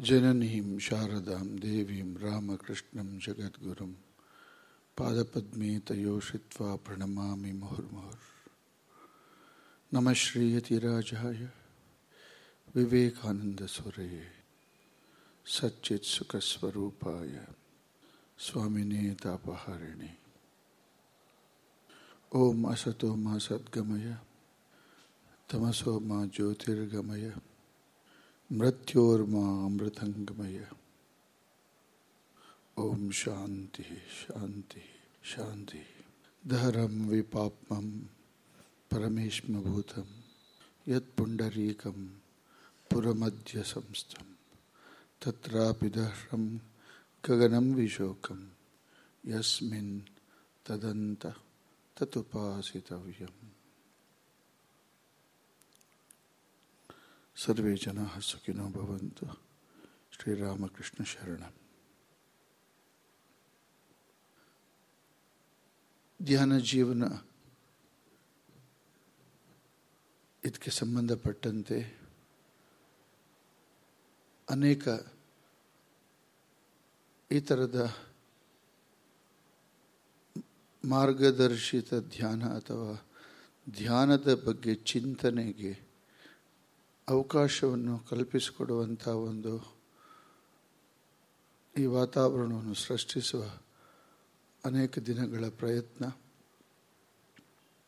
जननीं शारदां देवीं रामकृष्णं जगद्गुरुं पादपद्मे तयोषित्वा प्रणमामि मुहुर्मुहुर्। नमः श्रीयतिराजाय विवेकानन्दसुरये सच्चित्सुखस्वरूपाय स्वामिने तापहारिणे। ॐ असतो मा सद्गमय, तमसो मा ज्योतिर्गमय। ಮೃತ್ಯೋರ್ಮಾ ಅಮೃತಂಗಮಯ ಓಂ ಶಾಂತಿ ಶಾಂತಿ ಶಾಂತಿ ದಹರಂ ವಿಪಾಪ್ಮಂ ಪರಮೇಶ್ಮಭೂತಂ ಯತ್ ಪುಂಡರೀಕಂ ಪುರಮಧ್ಯ ಸಂಸ್ಥಂ ತತ್ರಾಪಿ ದಹ್ರಂ ಗಗನಂ ವಿಶೋಕಂ ಯಸ್ಮಿನ್ ತದಂತ ಸರ್ವೇ ಜನ ಸುಖಿನೋ ಭವಂತು. ಶ್ರೀರಾಮಕೃಷ್ಣ ಶರಣ. ಧ್ಯಾನ ಜೀವನ ಇದಕ್ಕೆ ಸಂಬಂಧಪಟ್ಟಂತೆ ಅನೇಕ ಈ ಥರದ ಮಾರ್ಗದರ್ಶಿತ ಧ್ಯಾನ ಅಥವಾ ಧ್ಯಾನದ ಬಗ್ಗೆ ಚಿಂತನೆಗೆ ಅವಕಾಶವನ್ನು ಕಲ್ಪಿಸಿಕೊಡುವಂಥ ಒಂದು ಈ ವಾತಾವರಣವನ್ನು ಸೃಷ್ಟಿಸುವ ಅನೇಕ ದಿನಗಳ ಪ್ರಯತ್ನ.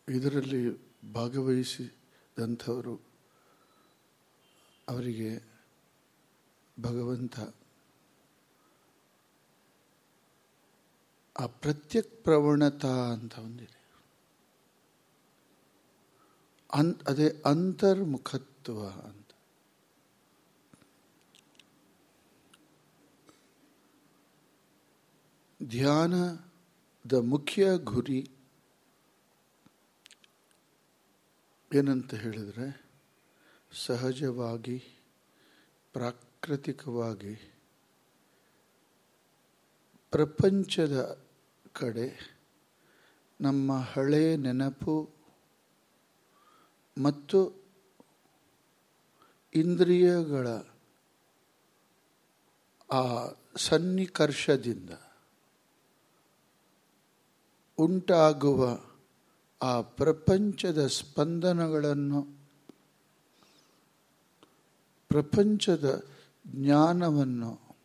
ಇದರಲ್ಲಿ ಭಾಗವಹಿಸಿದಂಥವರು ಅವರಿಗೆ ಭಗವಂತ. ಆ ಪ್ರತ್ಯಕ್ ಪ್ರವಣತಾ ಅಂತ ಒಂದಿದೆ. ಅನ್, ಅದೇ ಅಂತರ್ಮುಖತ್ವ ಧ್ಯಾನದ ಮುಖ್ಯ ಗುರಿ ಏನಂತ ಹೇಳಿದರೆ ಸಹಜವಾಗಿ ಪ್ರಾಕೃತಿಕವಾಗಿ ಪ್ರಪಂಚದ ಕಡೆ ನಮ್ಮ ಹಳೆಯ ನೆನಪು ಮತ್ತು ಇಂದ್ರಿಯಗಳ ಆ ಸನ್ನಿಕರ್ಷದಿಂದ ಉಂಟಾಗುವ ಆ ಪ್ರಪಂಚದ ಸ್ಪಂದನಗಳನ್ನು ಪ್ರಪಂಚದ ಜ್ಞಾನವನ್ನು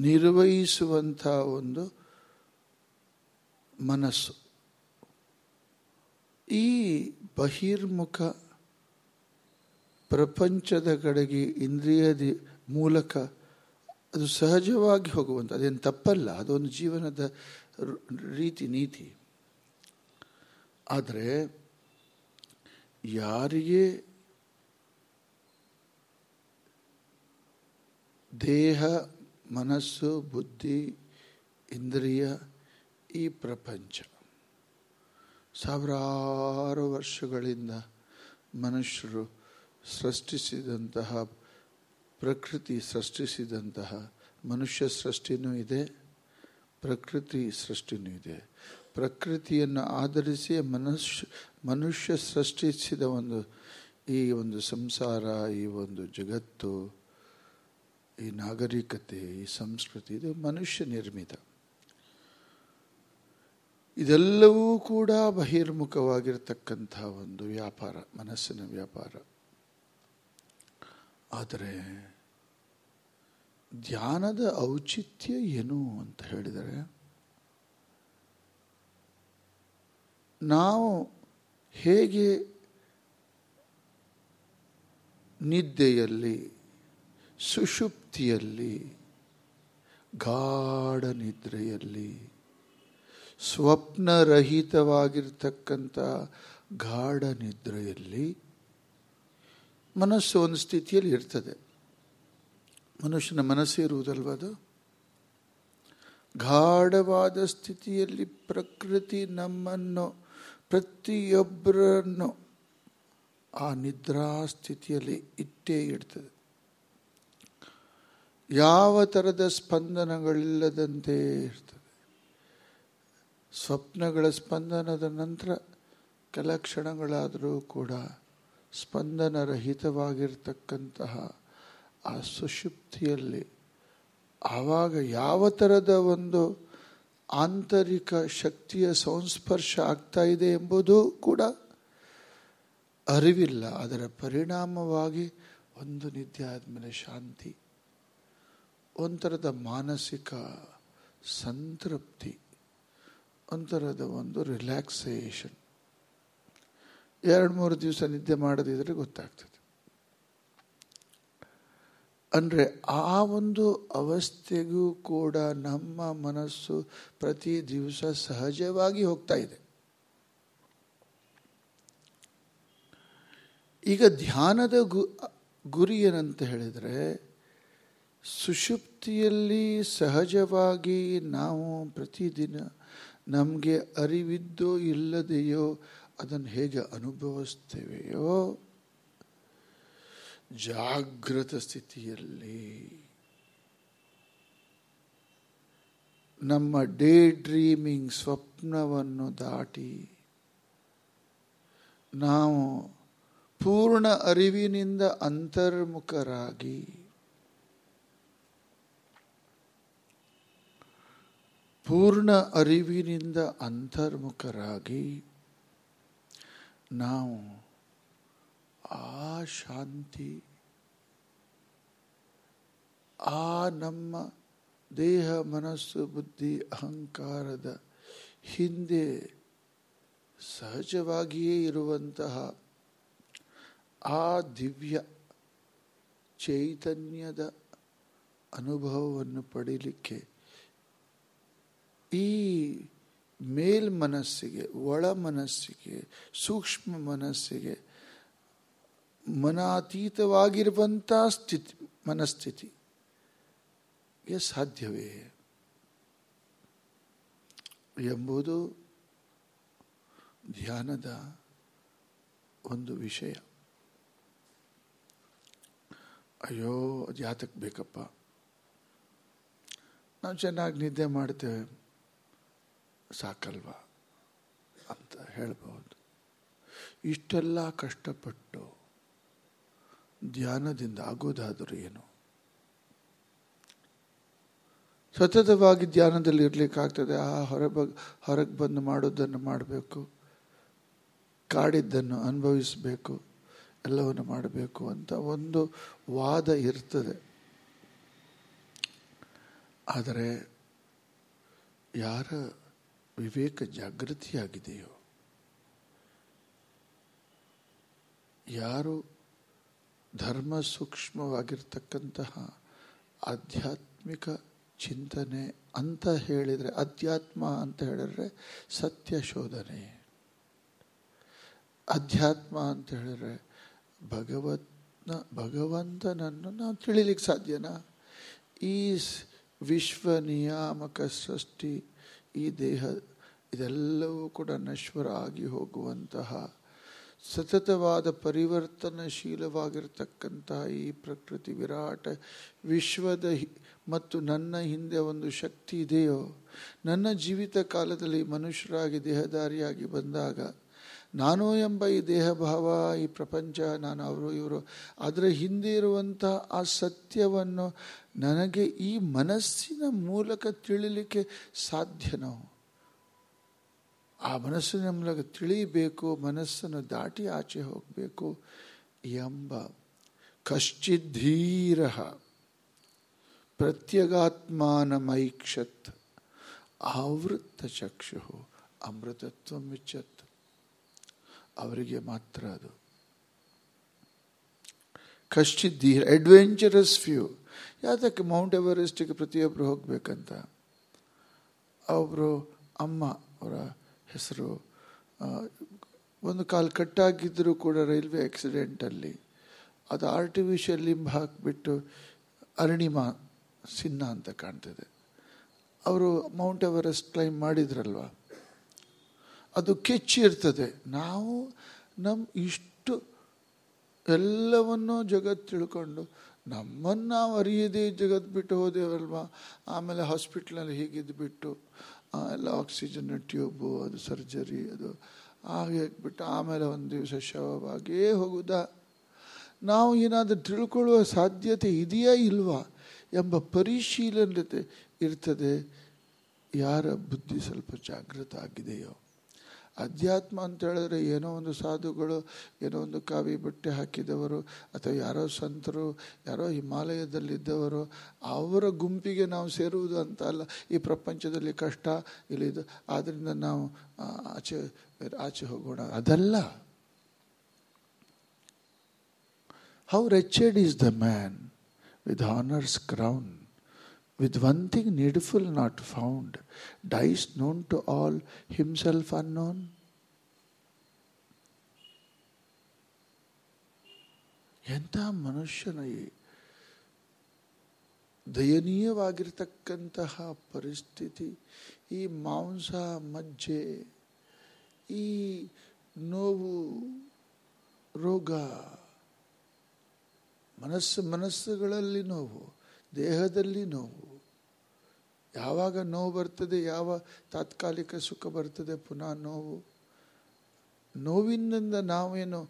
ನಿರ್ವಹಿಸುವಂಥ ಒಂದು ಮನಸ್ಸು. ಈ ಬಹಿರ್ಮುಖ ಪ್ರಪಂಚದ ಕಡೆಗೆ ಇಂದ್ರಿಯದ ಮೂಲಕ ಅದು ಸಹಜವಾಗಿ ಹೋಗುವಂಥ ಅದೇನು ತಪ್ಪಲ್ಲ, ಅದೊಂದು ಜೀವನದ ರೀತಿ, ನೀತಿ. ಆದರೆ ಯಾರಿಗೆ ದೇಹ, ಮನಸ್ಸು, ಬುದ್ಧಿ, ಇಂದ್ರಿಯ ಈ ಪ್ರಪಂಚ. ಸಾವಿರಾರು ವರ್ಷಗಳಿಂದ ಮನುಷ್ಯರು ಸೃಷ್ಟಿಸಿದಂತಹ, ಪ್ರಕೃತಿ ಸೃಷ್ಟಿಸಿದಂತಹ ಮನುಷ್ಯ ಸೃಷ್ಟಿನೂ ಇದೆ, ಪ್ರಕೃತಿ ಸೃಷ್ಟಿನೂ ಇದೆ. ಪ್ರಕೃತಿಯನ್ನು ಆಧರಿಸಿ ಮನುಷ್ಯ ಮನುಷ್ಯ ಸೃಷ್ಟಿಸಿದ ಒಂದು, ಈ ಒಂದು ಸಂಸಾರ, ಈ ಒಂದು ಜಗತ್ತು, ಈ ನಾಗರಿಕತೆ, ಈ ಸಂಸ್ಕೃತಿ, ಇದು ಮನುಷ್ಯ ನಿರ್ಮಿತ. ಇದೆಲ್ಲವೂ ಕೂಡ ಬಹಿರ್ಮುಖವಾಗಿರ್ತಕ್ಕಂಥ ಒಂದು ವ್ಯಾಪಾರ, ಮನಸ್ಸಿನ ವ್ಯಾಪಾರ. ಆದರೆ ಧ್ಯಾನದ ಔಚಿತ್ಯ ಏನು ಅಂತ ಹೇಳಿದರೆ, ನಾವು ಹೇಗೆ ನಿದ್ದೆಯಲ್ಲಿ, ಸುಷುಪ್ತಿಯಲ್ಲಿ, ಗಾಢ ನಿದ್ರೆಯಲ್ಲಿ, ಸ್ವಪ್ನರಹಿತವಾಗಿರ್ತಕ್ಕಂಥ ಗಾಢ ನಿದ್ರೆಯಲ್ಲಿ ಮನಸ್ಸು ಒಂದು ಸ್ಥಿತಿಯಲ್ಲಿ ಇರ್ತದೆ. ಮನುಷ್ಯನ ಮನಸ್ಸು ಇರುವುದಲ್ವ ಅದು? ಗಾಢವಾದ ಸ್ಥಿತಿಯಲ್ಲಿ ಪ್ರಕೃತಿ ನಮ್ಮನ್ನು, ಪ್ರತಿಯೊಬ್ಬರನ್ನು ಆ ನಿದ್ರಾ ಸ್ಥಿತಿಯಲ್ಲಿ ಇಟ್ಟೇ ಇಡ್ತದೆ. ಯಾವ ಥರದ ಸ್ಪಂದನಗಳಿಲ್ಲದಂತೆ ಇರ್ತದೆ. ಸ್ವಪ್ನಗಳ ಸ್ಪಂದನದ ನಂತರ ಕೆಲ ಕ್ಷಣಗಳಾದರೂ ಕೂಡ ಸ್ಪಂದನರಹಿತವಾಗಿರ್ತಕ್ಕಂತಹ ಆ ಸುಷುಪ್ತಿಯಲ್ಲಿ ಆವಾಗ ಯಾವ ಥರದ ಒಂದು ಆಂತರಿಕ ಶಕ್ತಿಯ ಸಂಸ್ಪರ್ಶ ಆಗ್ತಾ ಇದೆ ಎಂಬುದು ಕೂಡ ಅರಿವಿಲ್ಲ. ಅದರ ಪರಿಣಾಮವಾಗಿ ಒಂದು ನಿದ್ದೆ ಆದಮೇಲೆ ಶಾಂತಿ, ಒಂಥರದ ಮಾನಸಿಕ ಸಂತೃಪ್ತಿ, ಒಂಥರದ ಒಂದು ರಿಲ್ಯಾಕ್ಸೇಷನ್. ಎರಡು ಮೂರು ದಿವಸ ನಿದ್ದೆ ಮಾಡದಿದ್ರೆ ಗೊತ್ತಾಗ್ತದೆ. ಅಂದರೆ ಆ ಒಂದು ಅವಸ್ಥೆಗೂ ಕೂಡ ನಮ್ಮ ಮನಸ್ಸು ಪ್ರತಿ ದಿವಸ ಸಹಜವಾಗಿ ಹೋಗ್ತಾ ಇದೆ. ಈಗ ಧ್ಯಾನದ ಗು, ಗುರಿ ಏನಂತ ಹೇಳಿದರೆ ಸುಷುಪ್ತಿಯಲ್ಲಿ ಸಹಜವಾಗಿ ನಾವು ಪ್ರತಿದಿನ ನಮಗೆ ಅರಿವಿದ್ದೋ ಇಲ್ಲದೆಯೋ ಅದನ್ನು ಹೇಗೆ ಅನುಭವಿಸ್ತೇವೆಯೋ ಜಾಗೃತ ಸ್ಥಿತಿಯಲ್ಲಿ ನಮ್ಮ ಡೇ ಡ್ರೀಮಿಂಗ್ ಸ್ವಪ್ನವನ್ನು ದಾಟಿ ನಾವು ಪೂರ್ಣ ಅರಿವಿನಿಂದ ಅಂತರ್ಮುಖರಾಗಿ ಪೂರ್ಣ ಅರಿವಿನಿಂದ ಅಂತರ್ಮುಖರಾಗಿ ನಾವು ಆ ಶಾಂತಿ, ಆ ನಮ್ಮ ದೇಹ, ಮನಸ್ಸು, ಬುದ್ಧಿ, ಅಹಂಕಾರದ ಹಿಂದೆ ಸಹಜವಾಗಿಯೇ ಇರುವಂತಹ ಆ ದಿವ್ಯ ಚೈತನ್ಯದ ಅನುಭವವನ್ನು ಪಡೀಲಿಕ್ಕೆ ಈ ಮೇಲ್ ಮನಸ್ಸಿಗೆ, ಒಳ ಮನಸ್ಸಿಗೆ, ಸೂಕ್ಷ್ಮ ಮನಸ್ಸಿಗೆ ಮನಾತೀತವಾಗಿರುವಂಥ ಸ್ಥಿತಿ ಮನಸ್ಥಿತಿಗೆ ಸಾಧ್ಯವೇ? ಎಂಬುದು ಧ್ಯಾನದ ಒಂದು ವಿಷಯ. ಅಯ್ಯೋ ಅದು ಯಾತಕ್ಕೆ ಬೇಕಪ್ಪ. ನಾವು ಚೆನ್ನಾಗಿ ನಿದ್ದೆ ಮಾಡ್ತೇವೆ. ಸಾಕಲ್ವಾ ಅಂತ ಹೇಳ್ಬೋದು. ಇಷ್ಟೆಲ್ಲ ಕಷ್ಟಪಟ್ಟು ಧ್ಯಾನದಿಂದ ಆಗೋದಾದರೂ ಏನು? ಸತತವಾಗಿ ಧ್ಯಾನದಲ್ಲಿ ಇರಲಿಕ್ಕಾಗ್ತದೆ ಆ ಹೊರ ಹೊರಗೆ ಬಂದು ಮಾಡೋದನ್ನು ಮಾಡಬೇಕು. ಕಾಡಿದ್ದನ್ನು ಅನುಭವಿಸಬೇಕು. ಎಲ್ಲವನ್ನು ಮಾಡಬೇಕು ಅಂತ ಒಂದು ವಾದ ಇರ್ತದೆ. ಆದರೆ ಯಾರ ವಿವೇಕ ಜಾಗೃತಿಯಾಗಿದೆಯೋ? ಯಾರು ಧರ್ಮ ಸೂಕ್ಷ್ಮವಾಗಿರ್ತಕ್ಕಂತಹ ಆಧ್ಯಾತ್ಮಿಕ ಚಿಂತನೆ ಅಂತ ಹೇಳಿದರೆ, ಅಧ್ಯಾತ್ಮ ಅಂತ ಹೇಳಿದ್ರೆ ಸತ್ಯ ಶೋಧನೆ. ಅಧ್ಯಾತ್ಮ ಅಂತ ಹೇಳಿದ್ರೆ ಭಗವತ್ನ, ಭಗವಂತನನ್ನು ನಾವು ತಿಳಿಲಿಕ್ಕೆ ಸಾಧ್ಯನಾ? ಈ ವಿಶ್ವ ನಿಯಾಮಕ ಸೃಷ್ಟಿ ಈ ದೇಹ ಇದೆಲ್ಲವೂ ಕೂಡ ನಶ್ವರ ಆಗಿ ಹೋಗುವಂತಹ ಸತತವಾದ ಪರಿವರ್ತನಶೀಲವಾಗಿರ್ತಕ್ಕಂತಹ ಈ ಪ್ರಕೃತಿ ವಿರಾಟ ವಿಶ್ವದ ಮತ್ತು ನನ್ನ ಹಿಂದೆ ಒಂದು ಶಕ್ತಿ ಇದೆಯೋ? ನನ್ನ ಜೀವಿತ ಕಾಲದಲ್ಲಿ ಮನುಷ್ಯರಾಗಿ ದೇಹದಾರಿಯಾಗಿ ಬಂದಾಗ ನಾನು ಎಂಬ ಈ ದೇಹಭಾವ, ಈ ಪ್ರಪಂಚ, ನಾನು ಅವರು ಇವರು, ಅದರ ಹಿಂದೆ ಇರುವಂಥ ಆ ಸತ್ಯವನ್ನು ನನಗೆ ಈ ಮನಸ್ಸಿನ ಮೂಲಕ ತಿಳಿಲಿಕ್ಕೆ ಸಾಧ್ಯನೋ? ಆ ಮನಸ್ಸಿನ ಮೂಲಕ ತಿಳಿಯಬೇಕು, ಮನಸ್ಸನ್ನು ದಾಟಿ ಆಚೆ ಹೋಗಬೇಕು ಎಂಬ ಕಶ್ಚಿದ್ಧೀರ ಪ್ರತ್ಯಗಾತ್ಮಾನಮೈಕ್ಷತ್ ಆವೃತ್ತ ಚಕ್ಷು ಅಮೃತತ್ವ ಮಿಚ್ಚತ್ ಅವರಿಗೆ ಮಾತ್ರ ಅದು. ಕಶ್ಚಿದ್ದೀರ ಅಡ್ವೆಂಚರಸ್ ಫ್ಯೂ ಯಾತಕ್ಕೆ ಮೌಂಟ್ ಎವರೆಸ್ಟಿಗೆ ಪ್ರತಿಯೊಬ್ಬರು ಹೋಗಬೇಕಂತ? ಅವರು ಅಮ್ಮ, ಅವರ ಹೆಸರು ಒಂದು ಕಾಲು ಕಟ್ಟಾಗಿದ್ದರೂ ಕೂಡ ರೈಲ್ವೆ ಆಕ್ಸಿಡೆಂಟಲ್ಲಿ ಅದು ಆರ್ಟಿಫಿಷಿಯಲ್ ಲಿಂಬ್ ಹಾಕಿಬಿಟ್ಟು ಅರಣಿಮಾ ಸಿನ್ನ ಅಂತ ಕಾಣ್ತದೆ. ಅವರು ಮೌಂಟ್ ಎವರೆಸ್ಟ್ ಕ್ಲೈಮ್ ಮಾಡಿದ್ರಲ್ವ? ಅದು ಕೆಚ್ಚಿರ್ತದೆ ನಾವು ನಮ್ಮ ಇಷ್ಟು ಎಲ್ಲವನ್ನೂ ಜಗತ್ತು ತಿಳ್ಕೊಂಡು ನಮ್ಮನ್ನು ನಾವು ಅರಿಯದೇ ಜಗತ್ತು ಬಿಟ್ಟು ಹೋದೇವಲ್ವಾ? ಆಮೇಲೆ ಹಾಸ್ಪಿಟ್ಲಲ್ಲಿ ಹೀಗಿದ್ದು ಬಿಟ್ಟು ಎಲ್ಲ ಆಕ್ಸಿಜನ್ ಟ್ಯೂಬು, ಅದು ಸರ್ಜರಿ, ಅದು ಹಾಗೆ ಬಿಟ್ಟು ಆಮೇಲೆ ಒಂದು ದಿವಸ ಶವವಾಗಿಯೇ ಹೋಗುದ? ನಾವು ಏನಾದರೂ ತಿಳ್ಕೊಳ್ಳುವ ಸಾಧ್ಯತೆ ಇದೆಯಾ ಇಲ್ವಾ ಎಂಬ ಪರಿಶೀಲನತೆ ಇರ್ತದೆ. ಯಾರ ಬುದ್ಧಿ ಸ್ವಲ್ಪ ಜಾಗೃತ ಆಗಿದೆಯೋ? ಅಧ್ಯಾತ್ಮ ಅಂತ ಹೇಳಿದ್ರೆ ಏನೋ ಒಂದು ಸಾಧುಗಳು ಏನೋ ಒಂದು ಕಾವಿ ಬಟ್ಟೆ ಹಾಕಿದವರು ಅಥವಾ ಯಾರೋ ಸಂತರು ಯಾರೋ ಹಿಮಾಲಯದಲ್ಲಿದ್ದವರು ಅವರ ಗುಂಪಿಗೆ ನಾವು ಸೇರುವುದು ಅಂತ ಅಲ್ಲ. ಈ ಪ್ರಪಂಚದಲ್ಲಿ ಕಷ್ಟ ಇಲ್ಲಿದು ಆದ್ದರಿಂದ ನಾವು ಆಚೆ ಆಚೆ ಹೋಗೋಣ. ಅದಲ್ಲ. How wretched is the man with honours crown, with one thing needful not found, dies known to all, himself unknown. ಎಂಥ ಮನುಷ್ಯನ ದಯನೀಯವಾಗಿರ್ತಕ್ಕಂತಹ ಪರಿಸ್ಥಿತಿ ಈ ಮಾಂಸ ಮಜ್ಜೆ ಈ ನೋವು ರೋಗ ಮನಸ್ಸು ಮನಸ್ಸುಗಳಲ್ಲಿ ನೋವು ದೇಹದಲ್ಲಿ ನೋವು ಯಾವಾಗ ನೋವು ಬರ್ತದೆ, ಯಾವ ತಾತ್ಕಾಲಿಕ ಸುಖ ಬರ್ತದೆ, ಪುನಃ ನೋವು. ನೋವಿನಿಂದ ನಾವೇನು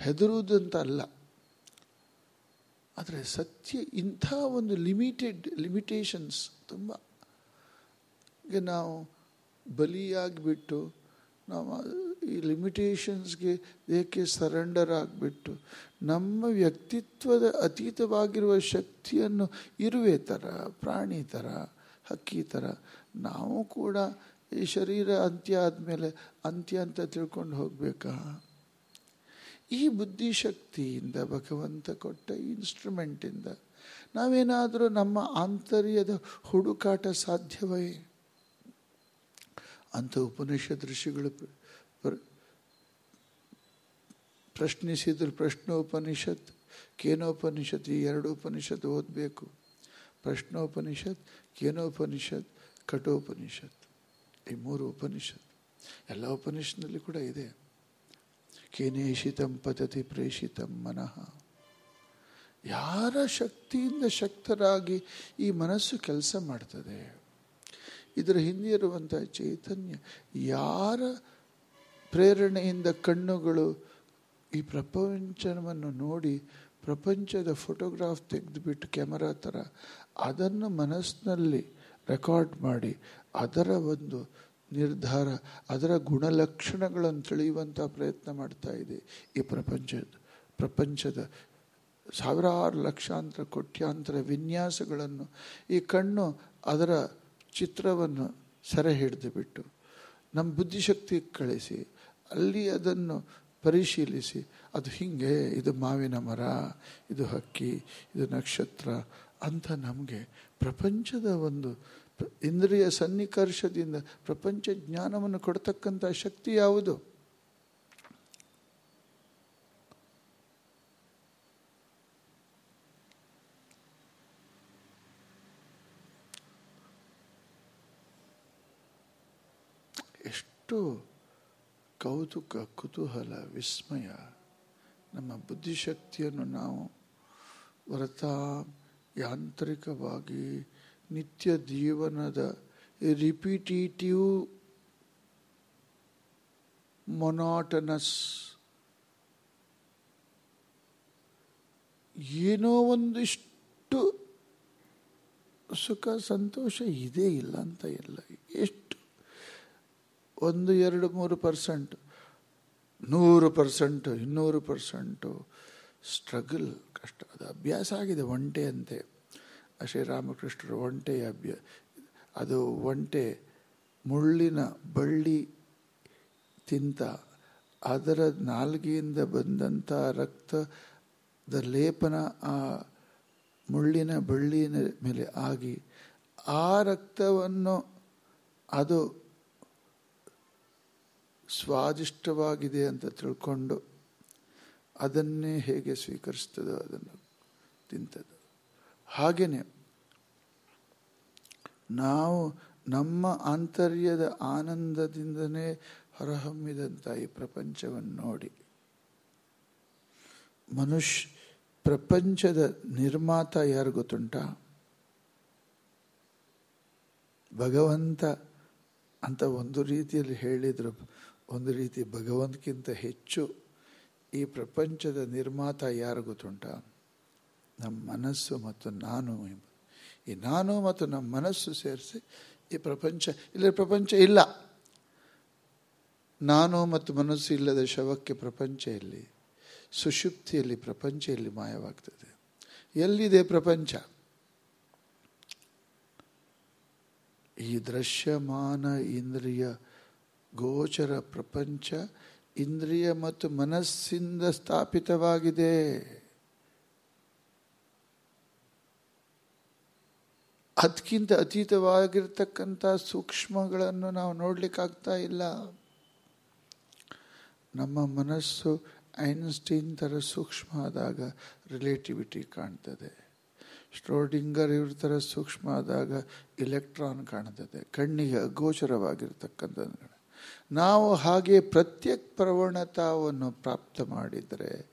ಹೆದರುವುದಂತ ಅಲ್ಲ ಆದರೆ ಸತ್ಯ ಇಂಥ ಒಂದು ಲಿಮಿಟೆಡ್, ಲಿಮಿಟೇಷನ್ಸ್ ತುಂಬ. ಈಗ ನಾವು ಬಲಿಯಾಗಿಬಿಟ್ಟು ನಾವು ಈ ಲಿಮಿಟೇಷನ್ಸ್ಗೆ ಏಕೆ ಸರೆಂಡರ್ ಆಗಿಬಿಟ್ಟು, ನಮ್ಮ ವ್ಯಕ್ತಿತ್ವದ ಅತೀತವಾಗಿರುವ ಶಕ್ತಿಯನ್ನು ಇರುವೆ ಥರ ಪ್ರಾಣಿ ಥರ ಹಕ್ಕಿ ಥರ ನಾವು ಕೂಡ ಈ ಶರೀರ ಅಂತ್ಯ ಆದಮೇಲೆ ಅಂತ್ಯ ಅಂತ ತಿಳ್ಕೊಂಡು ಹೋಗಬೇಕಾ? ಈ ಬುದ್ಧಿಶಕ್ತಿಯಿಂದ, ಭಗವಂತ ಕೊಟ್ಟ ಇನ್ಸ್ಟ್ರೂಮೆಂಟಿಂದ ನಾವೇನಾದರೂ ನಮ್ಮ ಆಂತರ್ಯದ ಹುಡುಕಾಟ ಸಾಧ್ಯವೇ? ಅಂತ ಉಪನಿಷತ್ ಋಷಿಗಳು ಪ್ರ- ಪ್ರ- ಪ್ರಶ್ನಿಸಿದ್ರು. ಪ್ರಶ್ನೋಪನಿಷತ್, ಕೇನೋಪನಿಷತ್, ಈ ಎರಡು ಉಪನಿಷತ್ ಓದಬೇಕು. ಪ್ರಶ್ನೋಪನಿಷತ್, ಕೇನೋಪನಿಷತ್, ಕಠೋಪನಿಷತ್. ಈ ಮೂರು ಉಪನಿಷತ್. ಎಲ್ಲ ಉಪನಿಷತ್ನಲ್ಲಿ ಕೂಡ ಇದೆ. ಕೇನೇಷಿತಂ ಪತತಿ ಪ್ರೇಷಿತಂ ಮನಃ. ಯಾರ ಶಕ್ತಿಯಿಂದ ಶಕ್ತರಾಗಿ ಈ ಮನಸ್ಸು ಕೆಲಸ ಮಾಡ್ತದೆ? ಇದರ ಹಿಂದೆ ಇರುವಂಥ ಚೈತನ್ಯ. ಯಾರ ಪ್ರೇರಣೆಯಿಂದ ಕಣ್ಣುಗಳು ಈ ಪ್ರಪಂಚವನ್ನು ನೋಡಿ ಪ್ರಪಂಚದ ಫೋಟೋಗ್ರಾಫ್ ತೆಗೆದುಬಿಟ್ಟು ಕ್ಯಾಮರಾ ಥರ ಅದನ್ನು ಮನಸ್ಸಿನಲ್ಲಿ ರೆಕಾರ್ಡ್ ಮಾಡಿ ಅದರ ಒಂದು ನಿರ್ಧಾರ, ಅದರ ಗುಣಲಕ್ಷಣಗಳನ್ನು ತಿಳಿಯುವಂಥ ಪ್ರಯತ್ನ ಮಾಡ್ತಾ ಇದೆ ಈ ಪ್ರಪಂಚದ ಪ್ರಪಂಚದ ಸಾವಿರಾರು ಲಕ್ಷಾಂತರ ಕೋಟ್ಯಾಂತರ ವಿನ್ಯಾಸಗಳನ್ನು ಈ ಕಣ್ಣು ಅದರ ಚಿತ್ರವನ್ನು ಸೆರೆ ಹಿಡಿದು ಬಿಟ್ಟು ನಮ್ಮ ಬುದ್ಧಿಶಕ್ತಿ ಕಳಿಸಿ, ಅಲ್ಲಿ ಅದನ್ನು ಪರಿಶೀಲಿಸಿ, ಅದು ಹಿಂಗೆ, ಇದು ಮಾವಿನ ಮರ, ಇದು ಹಕ್ಕಿ, ಇದು ನಕ್ಷತ್ರ ಅಂತ ನಮಗೆ ಪ್ರಪಂಚದ ಒಂದು ಇಂದ್ರಿಯ ಸನ್ನಿಕರ್ಷದಿಂದ ಪ್ರಪಂಚ ಜ್ಞಾನವನ್ನು ಕೊಡ್ತಕ್ಕಂಥ ಶಕ್ತಿ ಯಾವುದು? ಎಷ್ಟು ಕೌತುಕ, ಕುತೂಹಲ, ವಿಸ್ಮಯ, ನಮ್ಮ ಬುದ್ಧಿಶಕ್ತಿಯನ್ನು ನಾವು ವ್ರತ ಯಾಂತ್ರಿಕವಾಗಿ ನಿತ್ಯ ಜೀವನದ ರಿಪಿಟೇಟಿವ್ ಮೊನಾಟನಸ್ ಏನೋ ಒಂದಿಷ್ಟು ಸುಖ, ಸಂತೋಷ ಇದೇ ಇಲ್ಲ ಅಂತ ಇಲ್ಲ ಎಷ್ಟು ಒಂದು, ಎರಡು, ಮೂರು ಪರ್ಸೆಂಟ್, ನೂರು ಪರ್ಸೆಂಟ್, ಇನ್ನೂರು ಪರ್ಸೆಂಟು ಸ್ಟ್ರಗಲ್, ಕಷ್ಟ. ಅದು ಅಭ್ಯಾಸ ಆಗಿದೆ, ಒಂಟೆ ಅಂತೆ. ಶ್ರೀರಾಮಕೃಷ್ಣರು ಒಂಟೆಯ ಅಭ್ಯ, ಅದು ಒಂಟೆ ಮುಳ್ಳಿನ ಬಳ್ಳಿ ತಿಂತ, ಅದರ ನಾಲ್ಗೆಯಿಂದ ಬಂದಂಥ ರಕ್ತದ ಲೇಪನ ಆ ಮುಳ್ಳಿನ ಬಳ್ಳಿನ ಮೇಲೆ ಆಗಿ, ಆ ರಕ್ತವನ್ನು ಅದು ಸ್ವಾದಿಷ್ಟವಾಗಿದೆ ಅಂತ ತಿಳ್ಕೊಂಡು ಅದನ್ನೇ ಹೇಗೆ ಸ್ವೀಕರಿಸ್ತದೋ ಅದನ್ನು ತಿಂತದ್ದು. ಹಾಗೆಯೇ ನಾವು ನಮ್ಮ ಆಂತರ್ಯದ ಆನಂದದಿಂದನೇ ಹೊರಹೊಮ್ಮಿದಂಥ ಈ ಪ್ರಪಂಚವನ್ನು ನೋಡಿ ಮನುಷ್ಯ ಪ್ರಪಂಚದ ನಿರ್ಮಾತ ಯಾರು ಗೊತ್ತುಂಟ? ಭಗವಂತ ಅಂತ ಒಂದು ರೀತಿಯಲ್ಲಿ ಹೇಳಿದರು. ಒಂದು ರೀತಿ ಭಗವಂತಕ್ಕಿಂತ ಹೆಚ್ಚು ಈ ಪ್ರಪಂಚದ ನಿರ್ಮಾತ ಯಾರು ಗೊತ್ತುಂಟ ನಮ್ಮ ಮನಸ್ಸು ಮತ್ತು ನಾನು ಈ ನಾನು ಮತ್ತು ನಮ್ಮ ಮನಸ್ಸು ಸೇರಿಸಿ ಈ ಪ್ರಪಂಚ ಇಲ್ಲ ಪ್ರಪಂಚ ಇಲ್ಲ. ನಾನು ಮತ್ತು ಮನಸ್ಸು ಇಲ್ಲದ ಶವಕ್ಕೆ ಪ್ರಪಂಚ ಇಲ್ಲಿ ಸುಷುಪ್ತಿಯಲ್ಲಿ ಪ್ರಪಂಚ ಇಲ್ಲಿ ಮಾಯವಾಗ್ತದೆ? ಎಲ್ಲಿದೆ ಪ್ರಪಂಚ? ಈ ದೃಶ್ಯಮಾನ ಇಂದ್ರಿಯ ಗೋಚರ ಪ್ರಪಂಚ ಇಂದ್ರಿಯ ಮತ್ತು ಮನಸ್ಸಿಂದ ಸ್ಥಾಪಿತವಾಗಿದೆ. ಅದಕ್ಕಿಂತ ಅತೀತವಾಗಿರ್ತಕ್ಕಂಥ ಸೂಕ್ಷ್ಮಗಳನ್ನು ನಾವು ನೋಡಲಿಕ್ಕಾಗ್ತಾ ಇಲ್ಲ. ನಮ್ಮ ಮನಸ್ಸು ಐನ್ಸ್ಟೀನ್ ಥರ ಸೂಕ್ಷ್ಮ ಆದಾಗ ರಿಲೇಟಿವಿಟಿ ಕಾಣ್ತದೆ. ಸ್ಟ್ರೋಡಿಂಗರ್ ಇವ್ರ ಥರ ಸೂಕ್ಷ್ಮ ಆದಾಗ ಇಲೆಕ್ಟ್ರಾನ್ ಕಾಣ್ತದೆ. ಕಣ್ಣಿಗೆ ಅಗೋಚರವಾಗಿರ್ತಕ್ಕಂಥದ್ದು ನಾವು ಹಾಗೆ ಪ್ರತ್ಯಕ್ ಪ್ರವಣತಾವನ್ನು ಪ್ರಾಪ್ತ ಮಾಡಿದರೆ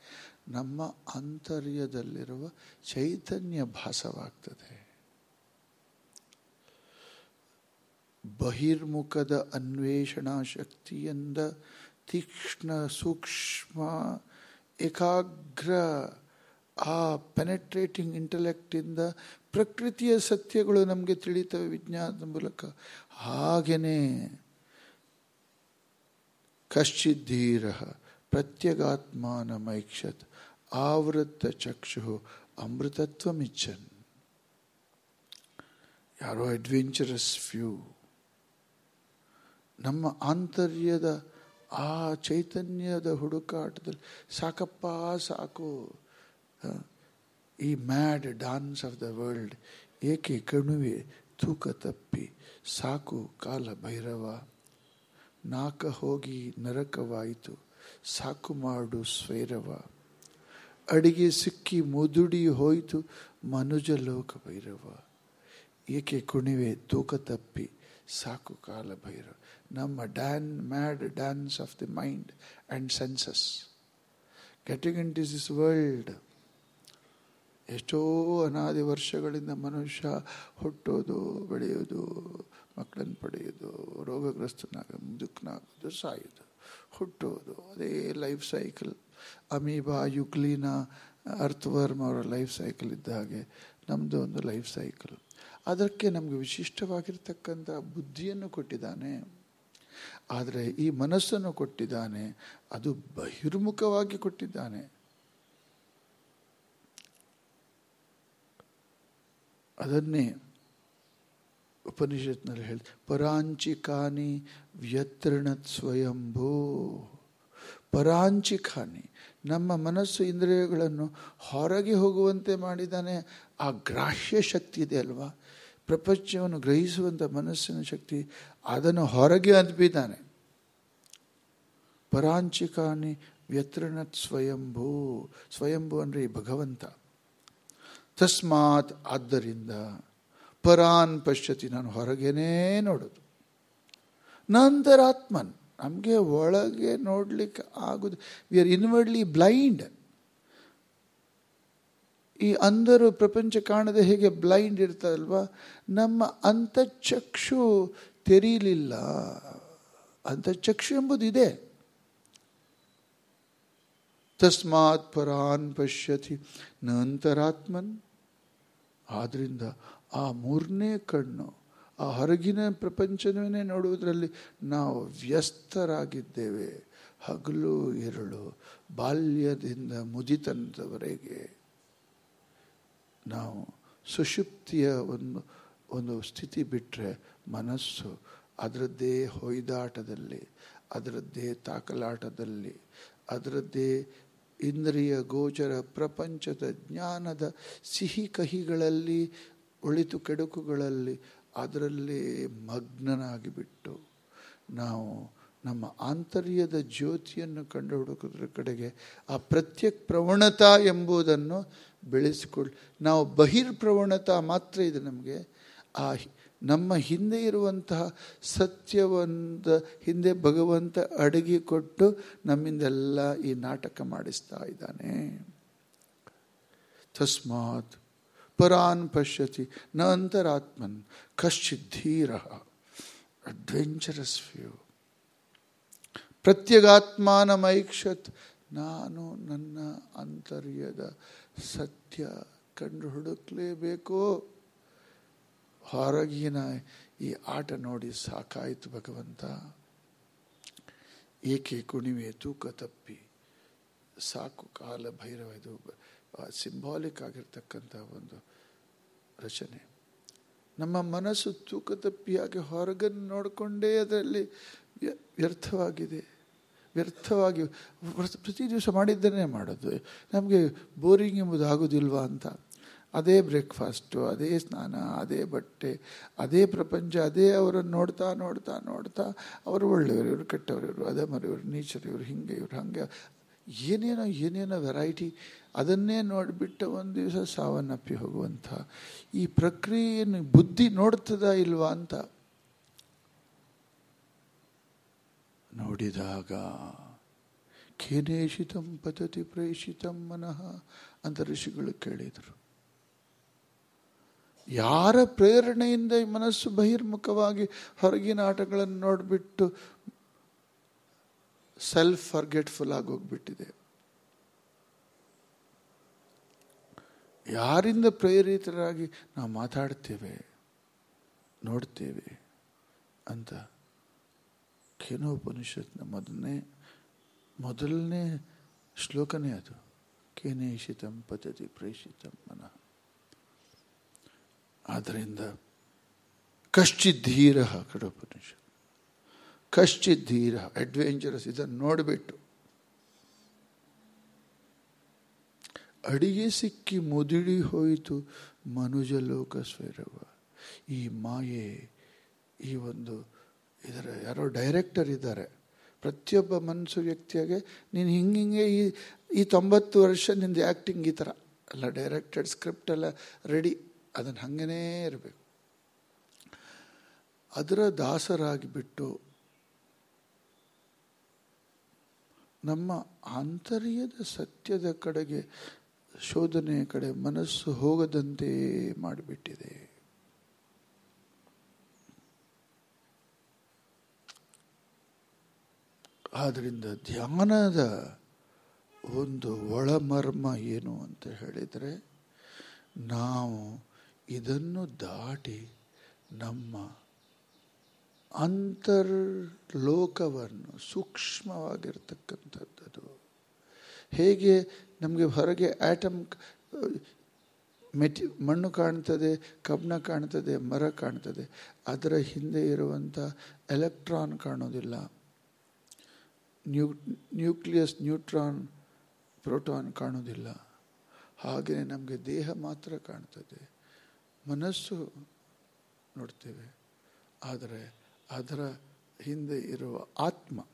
ನಮ್ಮ ಆಂತರ್ಯದಲ್ಲಿರುವ ಚೈತನ್ಯ ಭಾಸವಾಗ್ತದೆ. ಬಹಿರ್ಮುಖದ ಅನ್ವೇಷಣಾ ಶಕ್ತಿಯಿಂದ ತೀಕ್ಷ್ಣ ಸೂಕ್ಷ್ಮ ಏಕಾಗ್ರ ಆ ಪೆನೆಟ್ರೇಟಿಂಗ್ ಇಂಟಲೆಕ್ಟಿಂದ ಪ್ರಕೃತಿಯ ಸತ್ಯಗಳು ನಮಗೆ ತಿಳಿತವೆ ವಿಜ್ಞಾನದ ಮೂಲಕ. ಹಾಗೆಯೇ ಕಶ್ಚಿದ್ದೀರ ಪ್ರತ್ಯಗಾತ್ಮಾನಮೈಕ್ಷತ್ ಆವೃತ್ತ ಚಕ್ಷು ಅಮೃತತ್ವಮಿಚ್ಚನ್ ಯಾರೋ ಅಡ್ವೆಂಚರಸ್ ಫ್ಯೂ ನಮ್ಮ ಆಂತರ್ಯದ, ಆ ಚೈತನ್ಯದ ಹುಡುಕಾಟದಲ್ಲಿ ಸಾಕಪ್ಪ ಸಾಕು ಈ mad dance of the world ಏಕೆ ಕಣುವೆ ತೂಕ ತಪ್ಪಿ ಸಾಕು ಕಾಲ ಭೈರವ. ನಾಕ ಹೋಗಿ ನರಕವಾಯಿತು. ಸಾಕು ಮಾಡು ಸ್ವೈರವ. ಅಡಿಗೆ ಸಿಕ್ಕಿ ಮುದುಡಿ ಹೋಯಿತು ಮನುಜ ಲೋಕ ಭೈರವ. ಏಕೆ ಕುಣಿವೆ ತೂಕ ತಪ್ಪಿ? ಸಾಕು ಕಾಲ ಭೈರವ. ನಮ್ಮ Dan, mad dance of the mind and senses. Getting in this is world. ಎಷ್ಟೋ ಅನಾದಿ ವರ್ಷಗಳಿಂದ ಮನುಷ್ಯ ಹುಟ್ಟೋದು, ಬೆಳೆಯೋದು ಮಕ್ಕಳನ್ನು ಪಡೆಯೋದು, ರೋಗಗ್ರಸ್ತನಾಗ ಮುದುಕನಾಗೋದು ಸಾಯೋದು ಹುಟ್ಟೋದು, ಅದೇ life cycle amoeba, euglena earthworm ಅವರ ಲೈಫ್ ಸೈಕಲ್ ಇದ್ದ ಹಾಗೆ ನಮ್ಮದು ಒಂದು ಲೈಫ್ ಸೈಕಲ್ ಅದಕ್ಕೆ ನಮಗೆ ವಿಶಿಷ್ಟವಾಗಿರ್ತಕ್ಕಂಥ ಬುದ್ಧಿಯನ್ನು ಕೊಟ್ಟಿದ್ದಾನೆ. ಆದರೆ ಈ ಮನಸ್ಸನ್ನು ಕೊಟ್ಟಿದ್ದಾನೆ, ಅದು ಬಹಿರ್ಮುಖವಾಗಿ ಕೊಟ್ಟಿದ್ದಾನೆ. ಅದನ್ನೇ ಉಪನಿಷತ್ನಲ್ಲಿ ಹೇಳಿ ಪರಾಂಚಿಕಾನಿ ವ್ಯತ್ರಣತ್ ಸ್ವಯಂಭೂ. ಪರಾಂಚಿಕಾನಿ, ನಮ್ಮ ಮನಸ್ಸು ಇಂದ್ರಿಯಗಳನ್ನು ಹೊರಗೆ ಹೋಗುವಂತೆ ಮಾಡಿದಾನೆ ಆ ಗ್ರಾಹ್ಯ ಶಕ್ತಿ ಇದೆ ಅಲ್ವಾ? ಪ್ರಪಂಚವನ್ನು ಗ್ರಹಿಸುವಂಥ ಮನಸ್ಸಿನ ಶಕ್ತಿ ಅದನ್ನು ಹೊರಗೆ ಅದ್ಬಿದ್ದಾನೆ. ಪರಾಂಚಿಕಾನಿ ವ್ಯತ್ರಣತ್ ಸ್ವಯಂಭೂ. ಸ್ವಯಂಭೂ ಅಂದರೆ ಈ ಭಗವಂತ. ತಸ್ಮಾತ್ ಆದ್ದರಿಂದ ಪರಾನ್ ಪಶ್ಯತಿ, ನಾನು ಹೊರಗೇನೇ ನೋಡೋದು. ನಂತರಾತ್ಮನ್ ನಮಗೆ ಒಳಗೆ ನೋಡಲಿಕ್ಕೆ ಆಗೋದು. ವಿ ಆರ್ ಇನ್ವರ್ಡ್ಲಿ ಬ್ಲೈಂಡ್ ಈ ಅಂದರು ಪ್ರಪಂಚ ಕಾಣದೆ ಹೇಗೆ ಬ್ಲೈಂಡ್ ಇರ್ತದಲ್ವ ನಮ್ಮ ಅಂತಚಕ್ಷು ತೆರೀಲಿಲ್ಲ. ಅಂತಚಕ್ಷು ಎಂಬುದು ಇದೆ. ತಸ್ಮಾತ್ ಪರಾನ್ ಪಶ್ಯತಿ ನಂತರಾತ್ಮನ್ ಆದ್ರಿಂದ ಆ ಮೂರನೇ ಕಣ್ಣು, ಆ ಹೊರಗಿನ ಪ್ರಪಂಚವನ್ನೇ ನೋಡುವುದರಲ್ಲಿ ನಾವು ವ್ಯಸ್ತರಾಗಿದ್ದೇವೆ. ಹಗಲು ಎರಳು ಬಾಲ್ಯದಿಂದ ಮುದಿತನದವರೆಗೆ ನಾವು ಸುಷುಪ್ತಿಯ ಒಂದು ಒಂದು ಸ್ಥಿತಿ ಬಿಟ್ಟರೆ ಮನಸ್ಸು ಅದರದ್ದೇ ಹೊಯ್ದಾಟದಲ್ಲಿ, ಅದರದ್ದೇ ತಾಕಲಾಟದಲ್ಲಿ, ಅದರದ್ದೇ ಇಂದ್ರಿಯ ಗೋಚರ ಪ್ರಪಂಚದ ಜ್ಞಾನದ ಸಿಹಿ ಕಹಿಗಳಲ್ಲಿ ಒಳಿತು ಕೆಡುಕುಗಳಲ್ಲಿ ಮಗ್ನನಾಗಿ ಮಗ್ನನಾಗಿಬಿಟ್ಟು ನಾವು ನಮ್ಮ ಆಂತರ್ಯದ ಜ್ಯೋತಿಯನ್ನು ಕಂಡು ಹುಡುಕೋದ್ರ ಕಡೆಗೆ ಆ ಪ್ರತ್ಯಕ್ ಪ್ರವಣತಾ ಎಂಬುದನ್ನು ಬೆಳೆಸಿಕೊಳ್ಳಿ. ನಾವು ಬಹಿರ್ ಪ್ರವಣತಾ ಮಾತ್ರ ಇದೆ ನಮಗೆ. ಆ ನಮ್ಮ ಹಿಂದೆ ಇರುವಂತಹ ಸತ್ಯವಂತ ಹಿಂದೆ ಭಗವಂತ ಅಡಗಿ ಕೊಟ್ಟು ನಮ್ಮಿಂದೆಲ್ಲ ಈ ನಾಟಕ ಮಾಡಿಸ್ತಾ ಇದ್ದಾನೆ. ತಸ್ಮಾತ್ ಪರಾನ್ ಪಶ್ಯತಿ ನ ಅಂತರಾತ್ಮನ್ ಕಶ್ಚಿತ್ ಧೀರ ಅಡ್ವೆಂಚರಸ್ ವ್ಯೂ ಪ್ರತ್ಯಗಾತ್ಮಾನಮೈಕ್ಷತ್ ನಾನು ನನ್ನ ಅಂತರ್ಯದ ಸತ್ಯ ಕಂಡು ಹುಡುಕ್ಲೇಬೇಕು. ಹೊರಗಿನ ಈ ಆಟ ನೋಡಿ ಸಾಕಾಯಿತು ಭಗವಂತ. ಏಕೆ ಕುಣಿವೆ ತೂಕ ತಪ್ಪಿ, ಸಾಕು ಕಾಲ ಭೈರವ ಇದು. ಸಿಂಬಾಲಿಕ್ ಆಗಿರ್ತಕ್ಕಂಥ ಒಂದು ರಚನೆ. ನಮ್ಮ ಮನಸ್ಸು ತೂಕ ತಪ್ಪಿಯಾಗಿ ಹೊರಗನ್ನು ನೋಡಿಕೊಂಡೇ ಅದರಲ್ಲಿ ವ್ಯ- ವ್ಯರ್ಥವಾಗಿದೆ. ವ್ಯರ್ಥವಾಗಿ ಪ್ರತಿ- ದಿವಸ ಮಾಡಿದ್ದನ್ನೇ ಮಾಡೋದು. ನಮಗೆ ಬೋರಿಂಗ್ ಎಂಬುದು ಆಗೋದಿಲ್ವಾ ಅಂತ. ಅದೇ ಬ್ರೇಕ್ಫಾಸ್ಟು ಅದೇ ಸ್ನಾನ, ಅದೇ ಬಟ್ಟೆ, ಅದೇ ಪ್ರಪಂಚ, ಅದೇ ಅವರನ್ನು ನೋಡ್ತಾ ನೋಡ್ತಾ ನೋಡ್ತಾ, ಅವರು ಒಳ್ಳೆಯವರು, ಇವರು ಕೆಟ್ಟವರು, ಇವರು ಅದೇ ಮರ ಇವರು ನೀಚರು ಇವರು ಹಿಂಗೆ ಇವರು ಹಾಗೆ ಏನೇನೋ ಏನೇನೋ ವೆರೈಟಿ ಅದನ್ನೇ ನೋಡಿಬಿಟ್ಟು ಒಂದು ದಿವಸ ಸಾವನ್ನಪ್ಪಿ ಹೋಗುವಂಥ ಈ ಪ್ರಕ್ರಿಯೆಯನ್ನು ಬುದ್ಧಿ ನೋಡ್ತದ ಇಲ್ವಾ ಅಂತ ನೋಡಿದಾಗ ಖೇನೇಷಿತಂ ಪತತಿ ಪ್ರೇಷಿತಂ ಮನಃ ಅಂತ ಋಷಿಗಳು ಕೇಳಿದರು. ಯಾರ ಪ್ರೇರಣೆಯಿಂದ ಮನಸ್ಸು ಬಹಿರ್ಮುಖವಾಗಿ ಹೊರಗಿನ ಆಟಗಳನ್ನು ನೋಡಿಬಿಟ್ಟು ಸೆಲ್ಫ್ ಫರ್ಗೆಟ್ಫುಲ್ ಆಗೋಗ್ಬಿಟ್ಟಿದೆ ಯಾರಿಂದ ಪ್ರೇರಿತರಾಗಿ ನಾವು ಮಾತಾಡ್ತೇವೆ, ನೋಡ್ತೇವೆ ಅಂತ ಕೇನೋಪನಿಷತ್ನ ಮೊದಲನೇ ಮೊದಲನೇ ಶ್ಲೋಕನೇ ಅದು. ಕೇನೇಷಿತಂ ಪತತಿ ಪ್ರೇಷಿತಂ ಮನ. ಆದ್ದರಿಂದ ಕಶ್ಚಿತ್ ಧೀರ ಕಡೋಪನಿಷತ್ ಧೀರ ಅಡ್ವೆಂಚರಸ್ ಇದನ್ನು ನೋಡಿಬಿಟ್ಟು. ಅಡಿಗೆ ಸಿಕ್ಕಿ ಮುದುಡಿ ಹೋಯಿತು ಮನುಜ ಲೋಕ ಸ್ವೈರವ ಈ ಮಾಯೆ, ಈ ಒಂದು ಇದರ ಯಾರೋ ಡೈರೆಕ್ಟರ್ ಇದ್ದಾರೆ. ಪ್ರತಿಯೊಬ್ಬ ಮನಸ್ಸು ವ್ಯಕ್ತಿಯಾಗೆ, ನೀನು ಹಿಂಗೆ ಹಿಂಗೆ ಈ ಈ ತೊಂಬತ್ತು ವರ್ಷ ನಿಂದು ಆ್ಯಕ್ಟಿಂಗ್ ಈ ಥರ. ಎಲ್ಲ ಡೈರೆಕ್ಟೆಡ್ ಸ್ಕ್ರಿಪ್ಟ್ ಎಲ್ಲ ರೆಡಿ ಅದನ್ನು ಹಾಗೇನೇ ಇರಬೇಕು. ಅದರ ದಾಸರಾಗಿಬಿಟ್ಟು ನಮ್ಮ ಆಂತರ್ಯದ ಸತ್ಯದ ಕಡೆಗೆ ಶೋಧನೆಯ ಕಡೆ ಮನಸ್ಸು ಹೋಗದಂತೆ ಮಾಡಿಬಿಟ್ಟಿದೆ. ಆದ್ದರಿಂದ ಧ್ಯಾನದ ಒಂದು ಒಳಮರ್ಮ ಏನು ಅಂತ ಹೇಳಿದರೆ, ನಾವು ಇದನ್ನು ದಾಟಿ ನಮ್ಮ ಅಂತರ್ಲೋಕವನ್ನು ಸೂಕ್ಷ್ಮವಾಗಿರ್ತಕ್ಕಂಥದ್ದು ಹೇಗೆ ನಮಗೆ ಹೊರಗೆ ಆಟಮ್ ಮೆಟಿ, ಮಣ್ಣು ಕಾಣ್ತದೆ, ಕಬ್ಬಣ ಕಾಣ್ತದೆ, ಮರ ಕಾಣ್ತದೆ, ಅದರ ಹಿಂದೆ ಇರುವಂಥ ಎಲೆಕ್ಟ್ರಾನ್ ಕಾಣೋದಿಲ್ಲ. ನ್ಯೂ ನ್ಯೂಕ್ಲಿಯಸ್ ನ್ಯೂಟ್ರಾನ್ ಪ್ರೋಟಾನ್ ಕಾಣೋದಿಲ್ಲ. ಹಾಗೆಯೇ ನಮಗೆ ದೇಹ ಮಾತ್ರ ಕಾಣ್ತದೆ. ಮನಸ್ಸು ನೋಡ್ತೇವೆ. ಆದರೆ ಅದರ ಹಿಂದೆ ಇರುವ ಆತ್ಮ,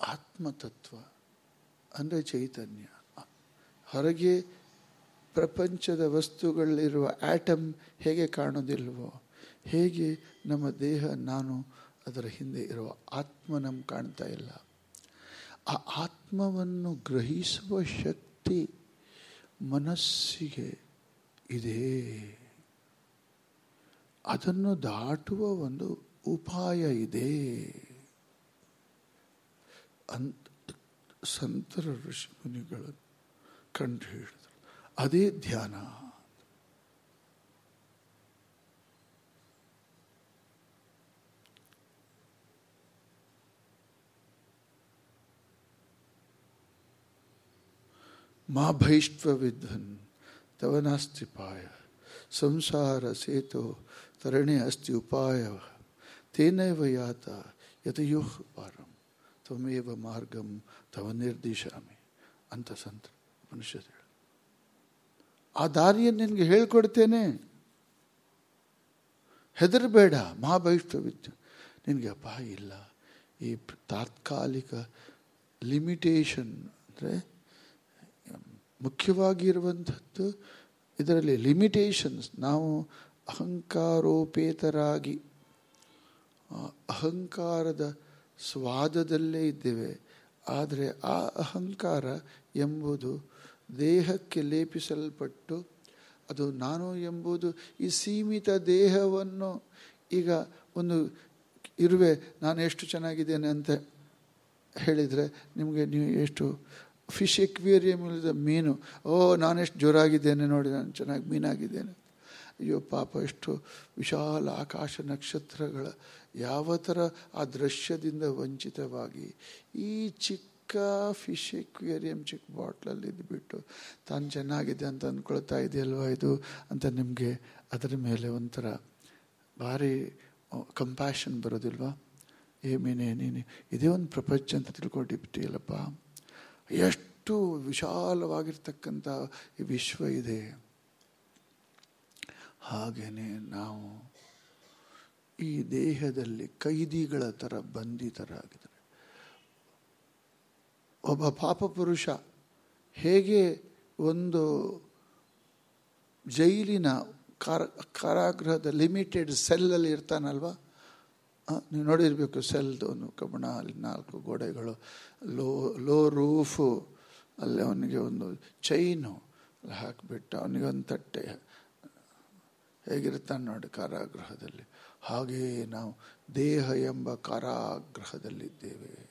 ಆತ್ಮತತ್ವ ಅಂದರೆ ಚೈತನ್ಯ. ಹೊರಗೆ ಪ್ರಪಂಚದ ವಸ್ತುಗಳಲ್ಲಿರುವ ಆಟಮ್ ಹೇಗೆ ಕಾಣೋದಿಲ್ವೋ ಹೇಗೆ ನಮ್ಮ ದೇಹ, ನಾನು ಅದರ ಹಿಂದೆ ಇರುವ ಆತ್ಮ ನಮ್ಮ ಕಾಣ್ತಾ ಇಲ್ಲ. ಆ ಆತ್ಮವನ್ನು ಗ್ರಹಿಸುವ ಶಕ್ತಿ ಮನಸ್ಸಿಗೆ ಇದೆ. ಅದನ್ನು ದಾಟುವ ಒಂದು ಉಪಾಯ ಇದೆ. ಅಂತ ಸಂತರ ಋಷಿ ಮುನಿಗಳು ಕಂಡು ಹೇಳಿದರು. ಅದೇ ಧ್ಯಾನ. ಮಾ ಭೈಷ್ಟ್ವ ವಿದ್ವನ್ ತವ ಪಾಯ ಸಂಸಾರ ಸೇತೋ ತರಣೆ ಅಸ್ತಿ ಉಪಾಯ ತೇನೈವ ಯಾತ ಯತಯೋ ಪಾರಂ. ತ್ವಮೇವ ಮಾರ್ಗಂ ತವ ನಿರ್ದಿಶಾಮಿ. ಅಂತ ಸಂತ ಮನುಷ್ಯ ಆ ದಾರಿಯನ್ನು ನಿನಗೆ ಹೇಳ್ಕೊಡ್ತೇನೆ. ಹೆದರಬೇಡ ಮಹಾಭೈಷ್ಠವಿತ್ತು ನಿನಗೆ ಅಪಾಯ ಇಲ್ಲ. ಈ ತಾತ್ಕಾಲಿಕ ಲಿಮಿಟೇಷನ್ ಅಂದರೆ ಮುಖ್ಯವಾಗಿರುವಂಥದ್ದು ಇದರಲ್ಲಿ ಲಿಮಿಟೇಷನ್ಸ್. ನಾವು ಅಹಂಕಾರೋಪೇತರಾಗಿ ಅಹಂಕಾರದ ಸ್ವಾದದಲ್ಲೇ ಇದ್ದೇವೆ. ಆದರೆ ಆ ಅಹಂಕಾರ ಎಂಬುದು ದೇಹಕ್ಕೆ ಲೇಪಿಸಲ್ಪಟ್ಟು, ಅದು ನಾನು ಎಂಬುದು ಈ ಸೀಮಿತ ದೇಹವನ್ನು ಈಗ ಒಂದು ಇರುವೆ, ನಾನು ಎಷ್ಟು ಚೆನ್ನಾಗಿದ್ದೇನೆ ಅಂತ ಹೇಳಿದರೆ ನಿಮಗೆ ನೀವು ಎಷ್ಟು ಫಿಶ್ ಎಕ್ವೇರಿಯಂ ಇಲ್ಲದ ಮೀನು, ಓ, ನಾನೆಷ್ಟು ಜೋರಾಗಿದ್ದೇನೆ ನೋಡಿ, ನಾನು ಚೆನ್ನಾಗಿ ಮೀನಾಗಿದ್ದೇನೆ. ಅಯ್ಯೋ ಪಾಪ, ಎಷ್ಟು ವಿಶಾಲ ಆಕಾಶ ನಕ್ಷತ್ರಗಳ ಯಾವ ಥರ ಆ ದೃಶ್ಯದಿಂದ ವಂಚಿತವಾಗಿ ಈ ಚಿಕ್ಕ ಫಿಶ್ ಎಕ್ವೇರಿಯಂ ಚಿಕ್ಕ ಬಾಟ್ಲಲ್ಲಿ ಇದ್ಬಿಟ್ಟು ತಾನು ಚೆನ್ನಾಗಿದೆ ಅಂತ ಅಂದ್ಕೊಳ್ತಾ ಇದೆಯಲ್ವಾ ಇದು ಅಂತ ನಿಮಗೆ ಅದರ ಮೇಲೆ ಒಂಥರ ಭಾರಿ ಕಂಪ್ಯಾಷನ್ ಬರೋದಿಲ್ವಾ? ಏ ಮೀನೇ ನೀನು, ಇದೇ ಒಂದು ಪ್ರಪಂಚ ಅಂತ ತಿಳ್ಕೊಂಡಿಬಿಟ್ಟಿಯಲ್ಲಪ್ಪ ಎಷ್ಟು ವಿಶಾಲವಾಗಿರ್ತಕ್ಕಂಥ ಈ ವಿಶ್ವ ಇದೆ. ಹಾಗೆಯೇ ನಾವು ಈ ದೇಹದಲ್ಲಿ ಕೈದಿಗಳ ಥರ ಬಂಧಿತರಾಗಿದ್ದಾರೆ. ಒಬ್ಬ ಪಾಪ ಪುರುಷ ಹೇಗೆ ಒಂದು ಜೈಲಿನ ಕಾರ, ಕಾರಾಗೃಹದ ಲಿಮಿಟೆಡ್ ಸೆಲ್ಲಲ್ಲಿ ಇರ್ತಾನಲ್ವ? ನೀವು ನೋಡಿರಬೇಕು ಸೆಲ್ದು ಒಂದು ಕಬ್ಬಣ, ಅಲ್ಲಿ ನಾಲ್ಕು ಗೋಡೆಗಳು, ಲೋ ಲೋ ರೂಫು, ಅಲ್ಲಿ ಅವನಿಗೆ ಒಂದು ಚೈನು ಹಾಕಿಬಿಟ್ಟು ಅವನಿಗೆ ಒಂದು ತಟ್ಟೆ ಹೇಗಿರ್ತಾನೆ ನೋಡಿ ಕಾರಾಗೃಹದಲ್ಲಿ? ಹಾಗೆಯೇ ನಾವು ದೇಹ ಎಂಬ ಕಾರಾಗೃಹದಲ್ಲಿದ್ದೇವೆ.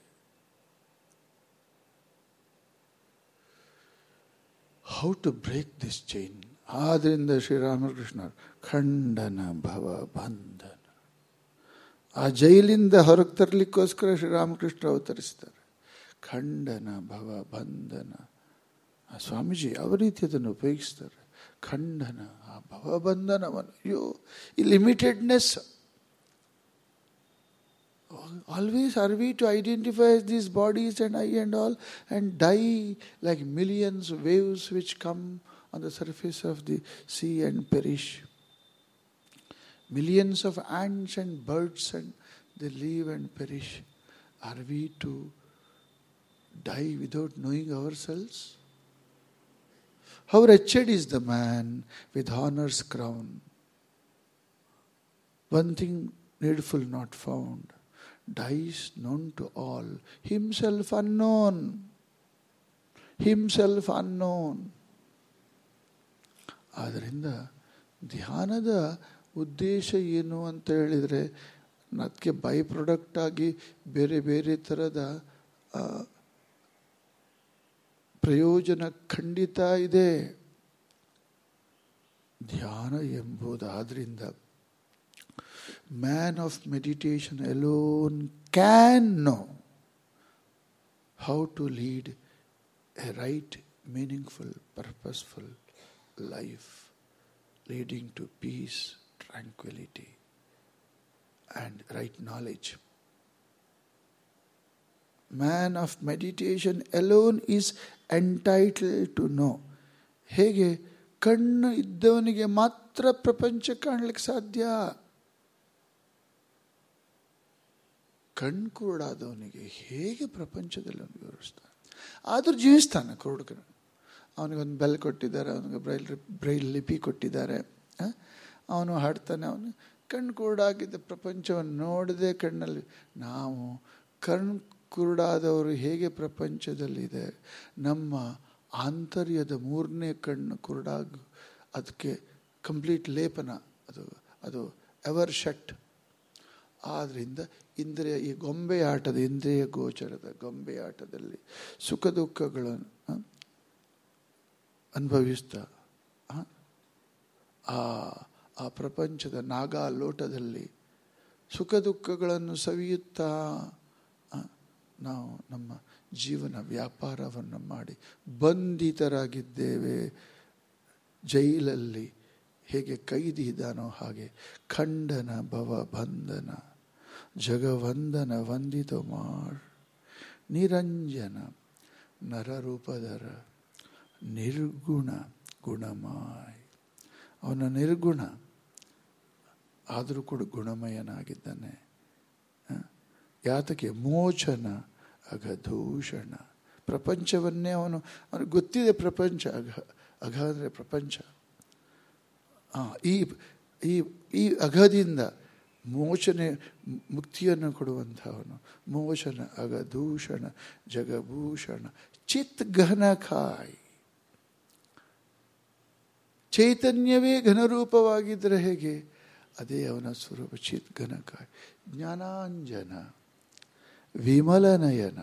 How to break this chain ಆದ್ದರಿಂದ ಶ್ರೀರಾಮಕೃಷ್ಣ ಖಂಡನ ಭವ ಬಂಧನ. ಆ ಜೈಲಿಂದ ಹೊರಗೆ ತರಲಿಕ್ಕೋಸ್ಕರ ಶ್ರೀರಾಮಕೃಷ್ಣ ಅವತರಿಸ್ತಾರೆ. ಖಂಡನ ಭವ ಬಂಧನ. ಆ ಸ್ವಾಮೀಜಿ ಯಾವ ರೀತಿ ಅದನ್ನು ಉಪಯೋಗಿಸ್ತಾರೆ? ಖಂಡನ ಆ ಭವಬಂಧನವನ್ನು ಅಯ್ಯೋ ಈ limitedness always are we to identify these bodies and I and all and die like millions of waves which come on the surface of the sea and perish. Millions of ants and birds and they live and perish. Are we to die without knowing ourselves? How wretched is the man with honor's crown. One thing needful not found. dies known to all, himself unknown, himself unknown. ಆದ್ದರಿಂದ ಧ್ಯಾನದ ಉದ್ದೇಶ ಏನು ಅಂತ ಹೇಳಿದರೆ ಅದಕ್ಕೆ by product ಆಗಿ ಬೇರೆ ಬೇರೆ ಥರದ ಪ್ರಯೋಜನ ಖಂಡಿತ ಇದೆ ಧ್ಯಾನ ಎಂಬುದಾದ್ರಿಂದ man of meditation alone can know how to lead a right, meaningful, purposeful life, leading to peace, tranquility, and right knowledge. Man of meditation alone is entitled to know ಹೇಗೆ? ಕಣ್ಣು ಇದ್ದವನಿಗೆ ಮಾತ್ರ ಪ್ರಪಂಚ ಕಾಣಲಿಕ್ಕೆ ಸಾಧ್ಯ? ಕಣ್ಣು ಕುರುಡಾದವನಿಗೆ ಹೇಗೆ ಪ್ರಪಂಚದಲ್ಲಿ ಅವನು ವಿವರಿಸ್ತಾನೆ? ಆದರೂ ಜೀವಿಸ್ತಾನೆ ಕುರುಡುಗನು ಅವನಿಗೊಂದು ಬೆಲ್ ಕೊಟ್ಟಿದ್ದಾರೆ, ಅವನಿಗೆ ಬ್ರೈಲ್ ಬ್ರೈಲ್ ಲಿಪಿ ಕೊಟ್ಟಿದ್ದಾರೆ ಅವನು ಹಾಡ್ತಾನೆ, ಅವನು ಕಣ್ಣು ಕುರುಡಾಗಿದ್ದ ಪ್ರಪಂಚವನ್ನು ನೋಡದೆ ಕಣ್ಣಲ್ಲಿ. ನಾವು ಕಣ್ಣು ಕುರುಡಾದವರು ಹೇಗೆ ಪ್ರಪಂಚದಲ್ಲಿದೆ? ನಮ್ಮ ಆಂತರ್ಯದ ಮೂರನೇ ಕಣ್ಣು ಕುರುಡಾಗ ಅದಕ್ಕೆ ಕಂಪ್ಲೀಟ್ ಲೇಪನ, ಅದು ಅದು ಎವರ್ ಶಟ್ ಆದ್ದರಿಂದ ಇಂದ್ರಿಯ, ಈ ಗೊಂಬೆ ಆಟದ ಇಂದ್ರಿಯ ಗೋಚರದ ಗೊಂಬೆ ಆಟದಲ್ಲಿ ಸುಖ ದುಃಖಗಳನ್ನು ಅನುಭವಿಸ್ತಾ ಆ ಆ ಪ್ರಪಂಚದ ನಾಗಾ ಲೋಟದಲ್ಲಿ ಸುಖ ದುಃಖಗಳನ್ನು ಸವಿಯುತ್ತಾ ನಾವು ನಮ್ಮ ಜೀವನ ವ್ಯಾಪಾರವನ್ನು ಮಾಡಿ ಬಂಧಿತರಾಗಿದ್ದೇವೆ. ಜೈಲಲ್ಲಿ ಹೇಗೆ ಕೈದಿ ಇದ್ದಾನೋ ಹಾಗೆ ಖಂಡನ ಭವ ಬಂಧನ, ಜಗವಂದನ ವಂದಿತ ಮಾರ್ ನಿರಂಜನ ನರರೂಪದರ ನಿರ್ಗುಣ ಗುಣಮಾಯ್. ಅವನ ನಿರ್ಗುಣ ಆದರೂ ಕೂಡ ಗುಣಮಯನಾಗಿದ್ದಾನೆ. ಯಾತಕ್ಕೆ ಮೋಚನ, ಅಘದೂಷಣ. ಪ್ರಪಂಚವನ್ನೇ ಅವನು, ಅವನಿಗೆ ಗೊತ್ತಿದೆ ಪ್ರಪಂಚ, ಅಘ ಅಘ ಅಂದರೆ ಪ್ರಪಂಚ. ಈ ಈ ಈ ಅಘದಿಂದ ಮೋಚನೆ, ಮುಕ್ತಿಯನ್ನು ಕೊಡುವಂಥವನು. ಮೋಚನ ಅಗದೂಷಣ ಜಗಭೂಷಣ ಚಿತ್ ಘನಕಾಯಿ ಚೈತನ್ಯವೇ ಘನರೂಪವಾಗಿದ್ದರೆ ಹೇಗೆ? ಅದೇ ಅವನ ಸ್ವರೂಪ ಚಿತ್ ಘನಕಾಯಿ ಜ್ಞಾನಾಂಜನ. ವಿಮಲನಯನ,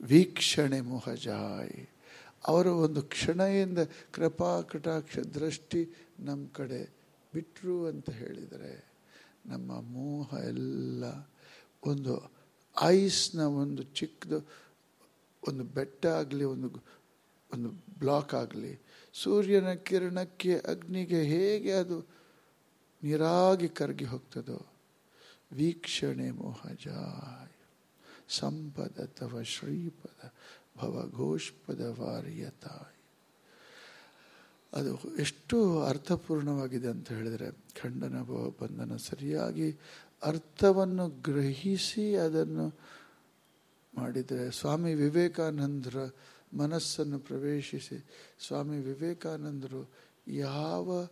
ವೀಕ್ಷಣೆ ಮೊಹಜಾಯ್. ಅವರ ಒಂದು ಕ್ಷಣದಿಂದ ಕೃಪಾ, ಕಟಾಕ್ಷ, ದೃಷ್ಟಿ ನಮ್ಮ ಕಡೆ ಬಿಟ್ಟರು ಅಂತ ಹೇಳಿದರೆ, ನಮ್ಮ ಮೋಹ ಎಲ್ಲ ಒಂದು ಐಸ್ನ ಒಂದು ಚಿಕ್ಕದು ಒಂದು ಬೆಟ್ಟ ಆಗಲಿ, ಒಂದು ಒಂದು ಬ್ಲಾಕ್ ಆಗಲಿ, ಸೂರ್ಯನ ಕಿರಣಕ್ಕೆ, ಅಗ್ನಿಗೆ ಹೇಗೆ ಅದು ನೀರಾಗಿ ಕರಗಿ ಹೋಗ್ತದೋ, ವೀಕ್ಷಣೆ ಮೋಹಜಾಯ್. ಸಂಪದ ತವ ಶ್ರೀಪದ ಭವಘೋಷ್ಪದ ವಾರಿಯತಾಯ್ ಅದು ಎಷ್ಟು ಅರ್ಥಪೂರ್ಣವಾಗಿದೆ ಅಂತ ಹೇಳಿದರೆ, ಖಂಡನ ಭವ ಬಂಧನ ಸರಿಯಾಗಿ ಅರ್ಥವನ್ನು ಗ್ರಹಿಸಿ ಅದನ್ನು ಮಾಡಿದರೆ, ಸ್ವಾಮಿ ವಿವೇಕಾನಂದರ ಮನಸ್ಸನ್ನು ಪ್ರವೇಶಿಸಿ, ಸ್ವಾಮಿ ವಿವೇಕಾನಂದರು ಯಾವ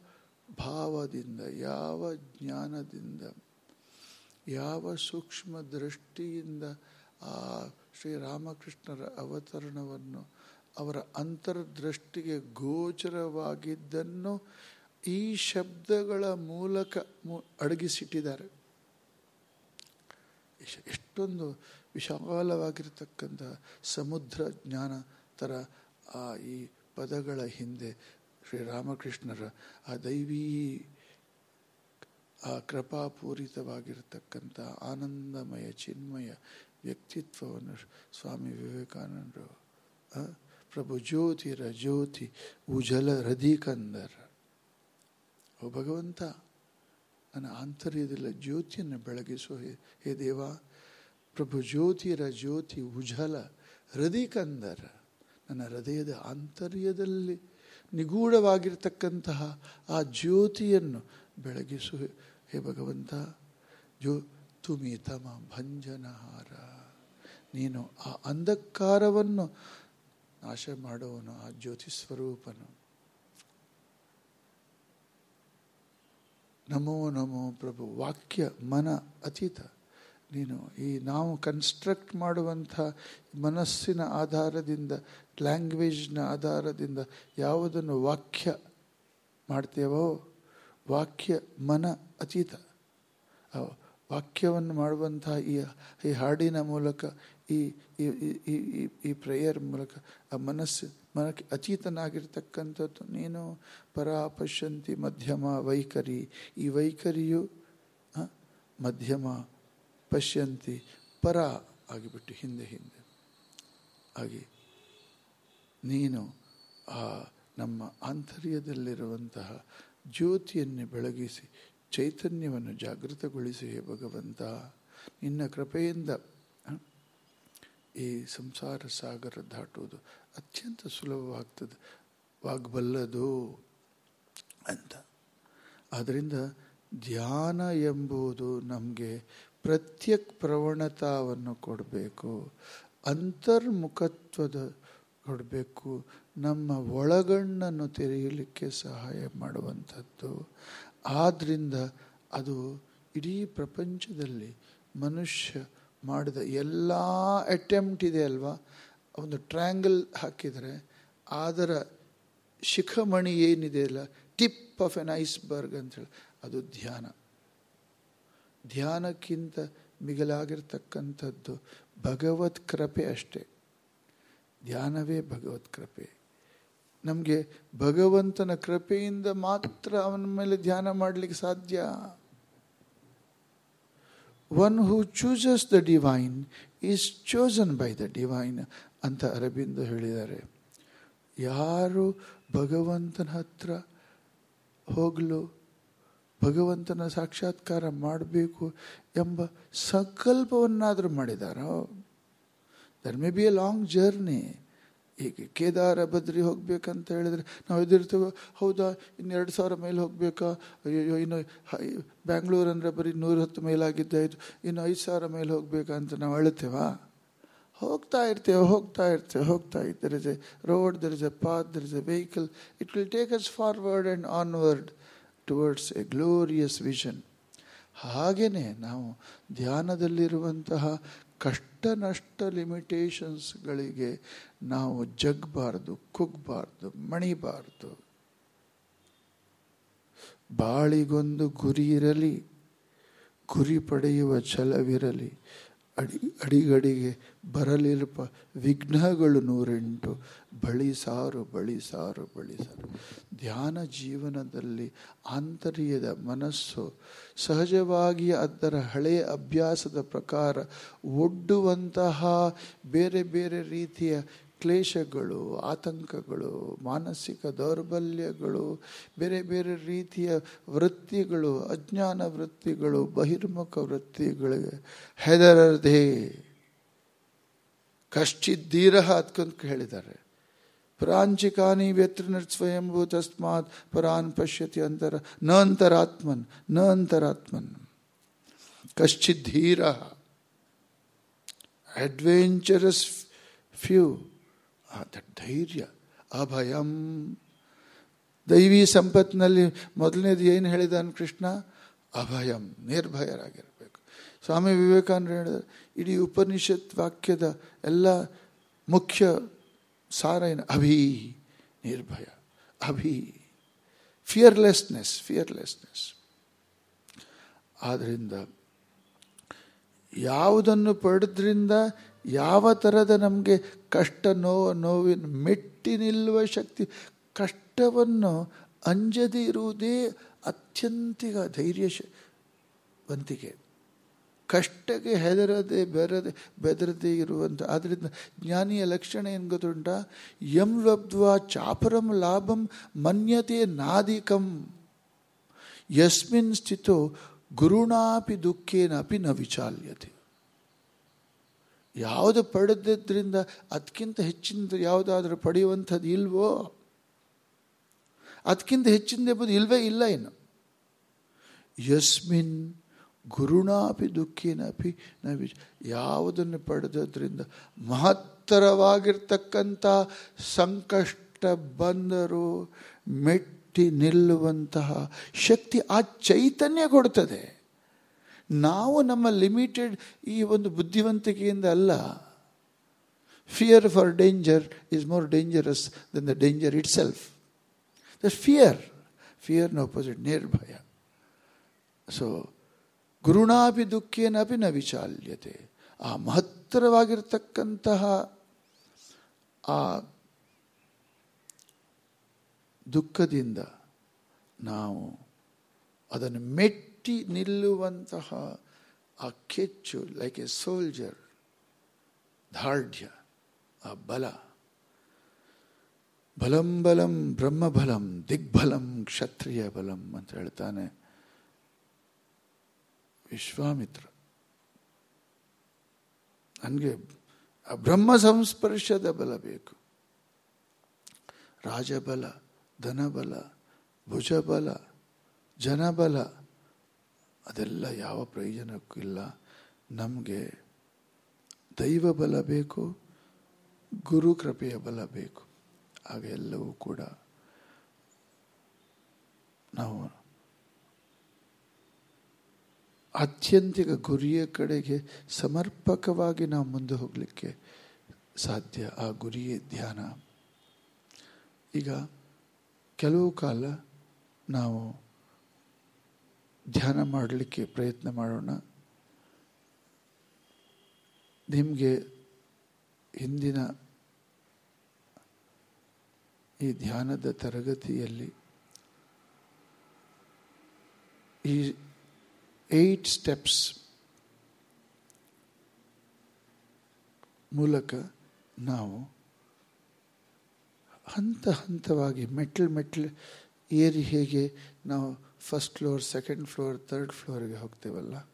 ಭಾವದಿಂದ, ಯಾವ ಜ್ಞಾನದಿಂದ, ಯಾವ ಸೂಕ್ಷ್ಮ ದೃಷ್ಟಿಯಿಂದ ಆ ಶ್ರೀರಾಮಕೃಷ್ಣರ ಅವತರಣವನ್ನು ಅವರ ಅಂತರ್ದೃಷ್ಟಿಗೆ ಗೋಚರವಾಗಿದ್ದನ್ನು ಈ ಶಬ್ದಗಳ ಮೂಲಕ ಅಡಗಿಸಿಟ್ಟಿದ್ದಾರೆ. ಎಷ್ಟೊಂದು ವಿಶಾಲವಾಗಿರ್ತಕ್ಕಂಥ ಸಮುದ್ರ ಜ್ಞಾನ ಥರ ಆ ಈ ಪದಗಳ ಹಿಂದೆ ಶ್ರೀರಾಮಕೃಷ್ಣರ ಆ ದೈವೀ ಆ ಕೃಪಾಪೂರಿತವಾಗಿರತಕ್ಕಂಥ ಆನಂದಮಯ ಚಿನ್ಮಯ ವ್ಯಕ್ತಿತ್ವವನ್ನು ಸ್ವಾಮಿ ವಿವೇಕಾನಂದರು. ಪ್ರಭು ಜ್ಯೋತಿರ ಜ್ಯೋತಿ ಉಜಲ ರಧಿಕಂದರ ಓ ಭಗವಂತ, ನನ್ನ ಆಂತರ್ಯದಲ್ಲಿ ಜ್ಯೋತಿಯನ್ನು ಬೆಳಗಿಸೋ. ಹೇ ದೇವ, ಪ್ರಭು ಜ್ಯೋತಿರ ಜ್ಯೋತಿ ಉಜಲ ಹೃದಿಕಂದರ ನನ್ನ ಹೃದಯದ ಆಂತರ್ಯದಲ್ಲಿ ನಿಗೂಢವಾಗಿರ್ತಕ್ಕಂತಹ ಆ ಜ್ಯೋತಿಯನ್ನು ಬೆಳಗಿಸು. ಹೇ ಭಗವಂತ ಜೋ ತುಮಿ ತಮ ಭಂಜನಹಾರ. ನೀನು ಆ ಅಂಧಕಾರವನ್ನು ನಾಶ ಮಾಡುವನು ಆ ಜ್ಯೋತಿ ಸ್ವರೂಪನು. ನಮೋ ನಮೋ ಪ್ರಭು, ವಾಕ್ಯ ಮನ ಅತೀತ. ನೀನು ಈ ನಾವು ಕನ್ಸ್ಟ್ರಕ್ಟ್ ಮಾಡುವಂಥ ಮನಸ್ಸಿನ ಆಧಾರದಿಂದ ಲ್ಯಾಂಗ್ವೇಜ್ನ ಆಧಾರದಿಂದ ಯಾವುದನ್ನು ವಾಕ್ಯ ಮಾಡ್ತೇವೋ, ವಾಕ್ಯ ಮನ ಅತೀತ. ವಾಕ್ಯವನ್ನು ಮಾಡುವಂತಹ ಈ ಈ ಹಾಡಿನ ಮೂಲಕ ಈ ಈ ಈ ಪ್ರೇಯರ್ ಮೂಲಕ ಆ ಮನಸ್ಸು ಮನಕ್ಕೆ ಅತೀತನಾಗಿರ್ತಕ್ಕಂಥದ್ದು ನೀನು ಪರ ಪಶ್ಯಂತಿ ಮಧ್ಯಮ ವೈಖರಿ. ಈ ವೈಖರಿಯು ಮಧ್ಯಮ ಪಶ್ಯಂತಿ ಪರ ಆಗಿಬಿಟ್ಟು ಹಿಂದೆ ಹಿಂದೆ. ಹಾಗೆ ನೀನು ಆ ನಮ್ಮ ಆಂತರ್ಯದಲ್ಲಿರುವಂತಹ ಜ್ಯೋತಿಯನ್ನು ಬೆಳಗಿಸಿ, ಚೈತನ್ಯವನ್ನು ಜಾಗೃತಗೊಳಿಸಿ ಭಗವಂತ, ನಿನ್ನ ಕೃಪೆಯಿಂದ ಈ ಸಂಸಾರ ಸಾಗರ ದಾಟುವುದು ಅತ್ಯಂತ ಸುಲಭವಾಗ್ತದೆ. ವಾಗಬಲ್ಲದು ಅಂತ. ಆದ್ದರಿಂದ ಧ್ಯಾನ ಎಂಬುದು ನಮಗೆ ಪ್ರತ್ಯಕ್ ಪ್ರವಣತಾವನ್ನು ಕೊಡಬೇಕು. ಅಂತರ್ಮುಖತ್ವದ ಕೊಡಬೇಕು. ನಮ್ಮ ಒಳಗಣ್ಣನ್ನು ತೆರೆಯಲಿಕ್ಕೆ ಸಹಾಯ ಮಾಡುವಂಥದ್ದು. ಆದ್ದರಿಂದ ಅದು ಇಡೀ ಪ್ರಪಂಚದಲ್ಲಿ ಮನುಷ್ಯ ಮಾಡಿದ ಎಲ್ಲ ಅಟೆಂಪ್ಟ್ ಇದೆ ಅಲ್ವಾ? ಒಂದು ಟ್ರ್ಯಾಂಗಲ್ ಹಾಕಿದರೆ ಅದರ ಶಿಖಮಣಿ ಏನಿದೆ ಅಲ್ಲ ಟಿಪ್ ಆಫ್ ಎನ್ ಐಸ್ಬರ್ಗ್ ಅಂತೇಳಿ ಅದು ಧ್ಯಾನ. ಧ್ಯಾನಕ್ಕಿಂತ ಮಿಗಿಲಾಗಿರ್ತಕ್ಕಂಥದ್ದು ಭಗವತ್ ಕೃಪೆ ಅಷ್ಟೇ. ಧ್ಯಾನವೇ ಭಗವತ್ ಕೃಪೆ. ನಮಗೆ ಭಗವಂತನ ಕೃಪೆಯಿಂದ ಮಾತ್ರ ಅವನ ಮೇಲೆ ಧ್ಯಾನ ಮಾಡಲಿಕ್ಕೆ ಸಾಧ್ಯ. One who chooses the divine is chosen by the divine ಅಂತ ಅರಬಿಂದು ಹೇಳಿದ್ದಾರೆ. ಯಾರು ಭಗವಂತನ ಹತ್ರ ಹೋಗಲು, ಭಗವಂತನ ಸಾಕ್ಷಾತ್ಕಾರ ಮಾಡಬೇಕು ಎಂಬ ಸಂಕಲ್ಪವನ್ನಾದರೂ ಮಾಡಿದಾರೋ? There may be a long journey ಈಗ ಕೇದಾರ ಬದ್ರಿ ಹೋಗ್ಬೇಕಂತ ಹೇಳಿದ್ರೆ ನಾವು ಎದುರ್ತೇವೆ ಹೌದಾ, ಇನ್ನೆರಡು ಸಾವಿರ ಮೈಲ್ ಹೋಗಬೇಕಾ? ಅಯ್ಯೋ ಇನ್ನು ಬ್ಯಾಂಗ್ಳೂರ್ ಅಂದರೆ ಬರೀ ನೂರ ಹತ್ತು ಮೈಲ್ ಆಗಿದ್ದಾಯಿತು ಇನ್ನು ಐದು ಸಾವಿರ ಮೈಲ್ ಹೋಗ್ಬೇಕಾ ಅಂತ ನಾವು ಅಳುತ್ತೇವಾ? ಹೋಗ್ತಾ ಇರ್ತೇವೆ ಹೋಗ್ತಾ ಇರ್ತೇವೆ, ಹೋಗ್ತಾ there is a road there is a path there is a vehicle it will take us forward and onward towards a glorious vision ಹಾಗೆಯೇ ನಾವು ಧ್ಯಾನದಲ್ಲಿರುವಂತಹ ಕಷ್ಟ ನಷ್ಟ ಲಿಮಿಟೇಷನ್ಸ್ಗಳಿಗೆ ನಾವು ಜಗ್ಬಾರ್ದು, ಕುಗ್ಬಾರ್ದು, ಮಣಿಬಾರ್ದು. ಬಾಳಿಗೊಂದು ಗುರಿ ಇರಲಿ, ಗುರಿ ಪಡೆಯುವ ಛಲವಿರಲಿ ಅಡಿ, ಅಡಿಗಡಿಗೆ ಬರಲಿರುವ ವಿಘ್ನಗಳು ನೂರೆಂಟು. ಬಳಿ ಸಾರು ಬಳಿ ಸಾರು ಬಳಿ ಸಾರು. ಧ್ಯಾನ ಜೀವನದಲ್ಲಿ ಆಂತರ್ಯದ ಮನಸ್ಸು ಸಹಜವಾಗಿ ಅದರ ಹಳೆಯ ಅಭ್ಯಾಸದ ಪ್ರಕಾರ ಒಡ್ಡುವಂತಹ ಬೇರೆ ಬೇರೆ ರೀತಿಯ ಕ್ಲೇಶಗಳು, ಆತಂಕಗಳು, ಮಾನಸಿಕ ದೌರ್ಬಲ್ಯಗಳು, ಬೇರೆ ಬೇರೆ ರೀತಿಯ ವೃತ್ತಿಗಳು, ಅಜ್ಞಾನ ವೃತ್ತಿಗಳು, ಬಹಿರ್ಮುಖ ವೃತ್ತಿಗಳಿಗೆ ಹೆದರದೆ ಕಶ್ಚಿದ್ದೀರ ಅದ್ಕೊಂತ ಹೇಳಿದ್ದಾರೆ. ಪ್ರಾಂಚಿಕಾನಿ ವ್ಯತ್ರ ಸ್ವಯಂಭೂ ತಸ್ಮಾತ್ ಪರಾನ್ ಪಶ್ಯತಿ ಅಂತರ ನ ಅಂತರಾತ್ಮನ್ನ ಅಂತರಾತ್ಮನ್ ಕಶ್ಚಿದ್ದೀರ ಅಡ್ವೆಂಚರಸ್ ಫ್ಯೂ ಧೈರ್ಯ, ಅಭಯಂ. ದೈವಿ ಸಂಪತ್ತಿನಲ್ಲಿ ಮೊದಲನೇದು ಏನು ಹೇಳಿದಾನೆ ಕೃಷ್ಣ? ಅಭಯಂ, ನಿರ್ಭಯರಾಗಿರಬೇಕು. ಸ್ವಾಮಿ ವಿವೇಕಾನಂದ ಹೇಳಿದ ಇಡೀ ಉಪನಿಷತ್ ವಾಕ್ಯದ ಎಲ್ಲ ಮುಖ್ಯ ಸಾರ ಏನು? ಅಭಿ, ನಿರ್ಭಯ, ಅಭಿ. Fearlessness fearlessness. ಆದ್ದರಿಂದ ಯಾವುದನ್ನು ಪಡೆದ್ರಿಂದ ಯಾವ ಥರದ ನಮಗೆ ಕಷ್ಟ ನೋವು ನೋವಿನ ಮೆಟ್ಟಿ ನಿಲ್ಲುವ ಶಕ್ತಿ, ಕಷ್ಟವನ್ನು ಅಂಜದೇ ಇರುವುದೇ ಅತ್ಯಂತಿಕ ಧೈರ್ಯ ವಂತಿಕೆ ಕಷ್ಟಕ್ಕೆ ಹೆದರದೆ, ಬೆರದೆ, ಬೆದರದೆ ಇರುವಂಥ ಆದ್ದರಿಂದ ಜ್ಞಾನಿಯ ಲಕ್ಷಣ ಏನು ಗೊತ್ತುಂಟ ಯಂ ಲಬ್ಧ್ವಾ ಚಾಪರಂ ಲಾಭಂ ಮನ್ಯತೆ ನಾದಿಕಂ ಯಸ್ಮಿನ್ ಸ್ಥಿತೋ ಗುರುಣಾಪಿ ದುಃಖೇನಪಿ ನ ವಿಚಾಲ್ಯತೆ. ಯಾವುದು ಪಡೆದಿದ್ದರಿಂದ ಅದಕ್ಕಿಂತ ಹೆಚ್ಚಿನ ಯಾವುದಾದ್ರೂ ಪಡೆಯುವಂಥದ್ದು ಇಲ್ವೋ? ಅದಕ್ಕಿಂತ ಹೆಚ್ಚಿನ ಎಂಬುದು ಇಲ್ವೇ ಇಲ್ಲ ಇನ್ನು. ಯಸ್ಮಿನ್ ಗುರುಣಾಪಿ ದುಃಖಿನಪಿ ನವಿ ಯಾವುದನ್ನು ಪಡೆದದ್ರಿಂದ ಮಹತ್ತರವಾಗಿರ್ತಕ್ಕಂಥ ಸಂಕಷ್ಟ ಬಂದರೂ ಮೆಟ್ಟಿ ನಿಲ್ಲುವಂತಹ ಶಕ್ತಿ ಆ ಚೈತನ್ಯ ಕೊಡ್ತದೆ. ನಾವು ನಮ್ಮ ಲಿಮಿಟೆಡ್ ಈ ಒಂದು ಬುದ್ಧಿವಂತಿಕೆಯಿಂದ ಅಲ್ಲ. Fear for danger is more dangerous than the danger itself the fear ಫಿಯರ್ನ opposite ನಿರ್ಭಯ ಸೊ ಗುರುಣಾಪಿ ದುಃಖೇನಪಿ ನ ವಿಚಾಲ್ಯತೆ ಆ ಮಹತ್ತರವಾಗಿರ್ತಕ್ಕಂತಹ ಆ ದುಃಖದಿಂದ ನಾವು ಅದನ್ನು ಮೆಟ್ಟಿ ನಿಲ್ಲುವಂತಹ ಆ ಕೆಚ್ಚು ಲೈಕ್ ಎ ಸೋಲ್ಜರ್ ದಾರ್ಢ್ಯ ಆ ಬಲ. ಬಲಂ ಬಲಂ ಬ್ರಹ್ಮಬಲಂ ದಿಗ್ಬಲಂ ಕ್ಷತ್ರಿಯ ಬಲಂ ಅಂತ ಹೇಳ್ತಾನೆ ವಿಶ್ವಾಮಿತ್ರ. ನನಗೆ ಬ್ರಹ್ಮ ಸಂಸ್ಪರ್ಶದ ಬಲ ಬೇಕು. ರಾಜಬಲ, ಧನಬಲ, ಭುಜಬಲ, ಜನಬಲ ಅದೆಲ್ಲ ಯಾವ ಪ್ರಯೋಜನಕ್ಕೂ ಇಲ್ಲ. ನಮಗೆ ದೈವ ಬಲ ಬೇಕು, ಗುರು ಕೃಪೆಯ ಬಲ ಬೇಕು. ಆಗ ಎಲ್ಲವೂ ಕೂಡ ನಾವು ಆತ್ಯಂತಿಕ ಗುರಿಯ ಕಡೆಗೆ ಸಮರ್ಪಕವಾಗಿ ನಾವು ಮುಂದೆ ಹೋಗಲಿಕ್ಕೆ ಸಾಧ್ಯ ಆ ಗುರಿಯೇ ಧ್ಯಾನ. ಈಗ ಕೆಲವು ಕಾಲ ನಾವು ಧ್ಯಾನ ಮಾಡಲಿಕ್ಕೆ ಪ್ರಯತ್ನ ಮಾಡೋಣ. ನಿಮಗೆ ಹಿಂದಿನ ಈ ಧ್ಯಾನದ ತರಗತಿಯಲ್ಲಿ ಈ ಏಟ್ ಸ್ಟೆಪ್ಸ್ ಮೂಲಕ ನಾವು ಹಂತ ಹಂತವಾಗಿ ಮೆಟ್ಲು ಮೆಟ್ಲು ಏರಿ ಹೇಗೆ ನಾವು first floor second floor third ಫ್ಲೋರ್ಗೆ ಹೋಗ್ತೇವಲ್ಲ?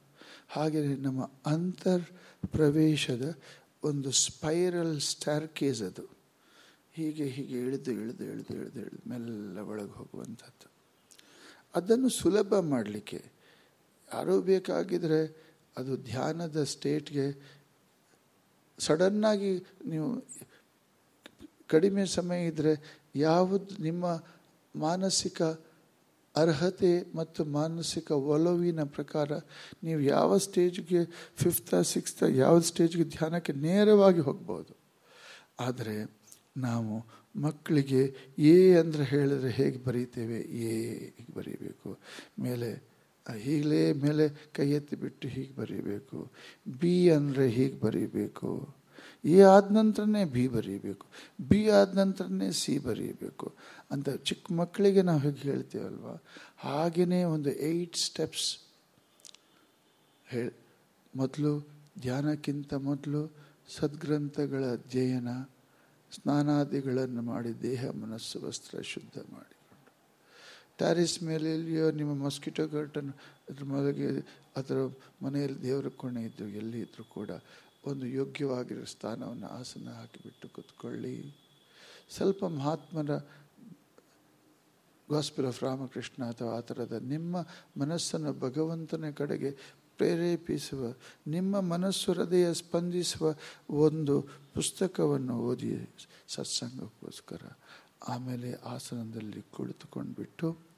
ಹಾಗೆಯೇ ನಮ್ಮ ಅಂತರ್ ಪ್ರವೇಶದ ಒಂದು ಸ್ಪೈರಲ್ ಸ್ಟಾರ್ಕೇಸ್ ಅದು. ಹೀಗೆ ಹೀಗೆ ಇಳಿದು ಇಳಿದು ಇಳಿದು ಇಳಿದು ಇಳಿದು ಮೆಲ್ಲ ಒಳಗೆ ಹೋಗುವಂಥದ್ದು. ಅದನ್ನು ಸುಲಭ ಮಾಡಲಿಕ್ಕೆ ಯಾರೋ ಬೇಕಾಗಿದ್ದರೆ ಅದು ಧ್ಯಾನದ ಸ್ಟೇಟ್ಗೆ ಸಡನ್ನಾಗಿ ನೀವು ಕಡಿಮೆ ಸಮಯ ಇದ್ದರೆ ಯಾವುದು ನಿಮ್ಮ ಮಾನಸಿಕ ಅರ್ಹತೆ ಮತ್ತು ಮಾನಸಿಕ ಒಲವಿನ ಪ್ರಕಾರ ನೀವು ಯಾವ ಸ್ಟೇಜ್ಗೆ ಫಿಫ್ತ ಸಿಕ್ಸ್ತ ಯಾವ ಸ್ಟೇಜ್ಗೆ ಧ್ಯಾನಕ್ಕೆ ನೇರವಾಗಿ ಹೋಗ್ಬೋದು. ಆದರೆ ನಾವು ಮಕ್ಕಳಿಗೆ ಎ ಅಂದರೆ ಹೇಳಿದರೆ ಹೇಗೆ ಬರೀತೇವೆ? ಎ ಹೀಗೆ ಬರೀಬೇಕು. ಮೇಲೆ ಹೀಗಲೇ ಮೇಲೆ ಕೈ ಎತ್ತಿ ಬಿಟ್ಟು ಹೀಗೆ ಬರೀಬೇಕು. ಬಿ ಅಂದರೆ ಹೀಗೆ ಬರೀಬೇಕು. ಎ ಆದ ನಂತರನೇ ಬಿ ಬರೀಬೇಕು ಬಿ ಆದ ನಂತರನೇ ಸಿ ಬರೀಬೇಕು ಅಂತ ಚಿಕ್ಕ ಮಕ್ಕಳಿಗೆ ನಾವು ಹೇಗೆ ಹೇಳ್ತೀವಲ್ವ? ಹಾಗೆಯೇ ಒಂದು ಏಯ್ಟ್ ಸ್ಟೆಪ್ಸ್ ಹೇಳಿ, ಮೊದಲು ಧ್ಯಾನಕ್ಕಿಂತ ಮೊದಲು ಸದ್ಗ್ರಂಥಗಳ ಅಧ್ಯಯನ, ಸ್ನಾನಾದಿಗಳನ್ನು ಮಾಡಿ, ದೇಹ, ಮನಸ್ಸು, ವಸ್ತ್ರ ಶುದ್ಧ ಮಾಡಿಕೊಂಡು. ಟ್ಯಾರಿಸ್ ಮೇಲೆ ಎಲ್ಲಿಯೋ ನಿಮ್ಮ ಮಸ್ಕಿಟೋ ಕರ್ಟನ್ ಅದ್ರ ಮೊದಲಿಗೆ ಅದರ ಮನೆಯಲ್ಲಿ ದೇವರ ಕೊಣೆ ಇದ್ದು ಎಲ್ಲಿ ಇದ್ದರೂ ಕೂಡ ಒಂದು ಯೋಗ್ಯವಾಗಿರೋ ಸ್ಥಾನವನ್ನು ಆಸನ ಹಾಕಿಬಿಟ್ಟು ಕೂತ್ಕೊಳ್ಳಿ. ಸ್ವಲ್ಪ ಮಹಾತ್ಮರ ಗಾಸ್ಪಿಲ್ ಆಫ್ ರಾಮಕೃಷ್ಣ ಅಥವಾ ಆ ಥರದ ನಿಮ್ಮ ಮನಸ್ಸನ್ನು ಭಗವಂತನ ಕಡೆಗೆ ಪ್ರೇರೇಪಿಸುವ, ನಿಮ್ಮ ಮನಸ್ಸು ಹೃದಯ ಸ್ಪಂದಿಸುವ ಒಂದು ಪುಸ್ತಕವನ್ನು ಓದಿ ಸತ್ಸಂಗಕ್ಕೋಸ್ಕರ ಆಮೇಲೆ ಆಸನದಲ್ಲಿ ಕುಳಿತುಕೊಂಡ್ಬಿಟ್ಟು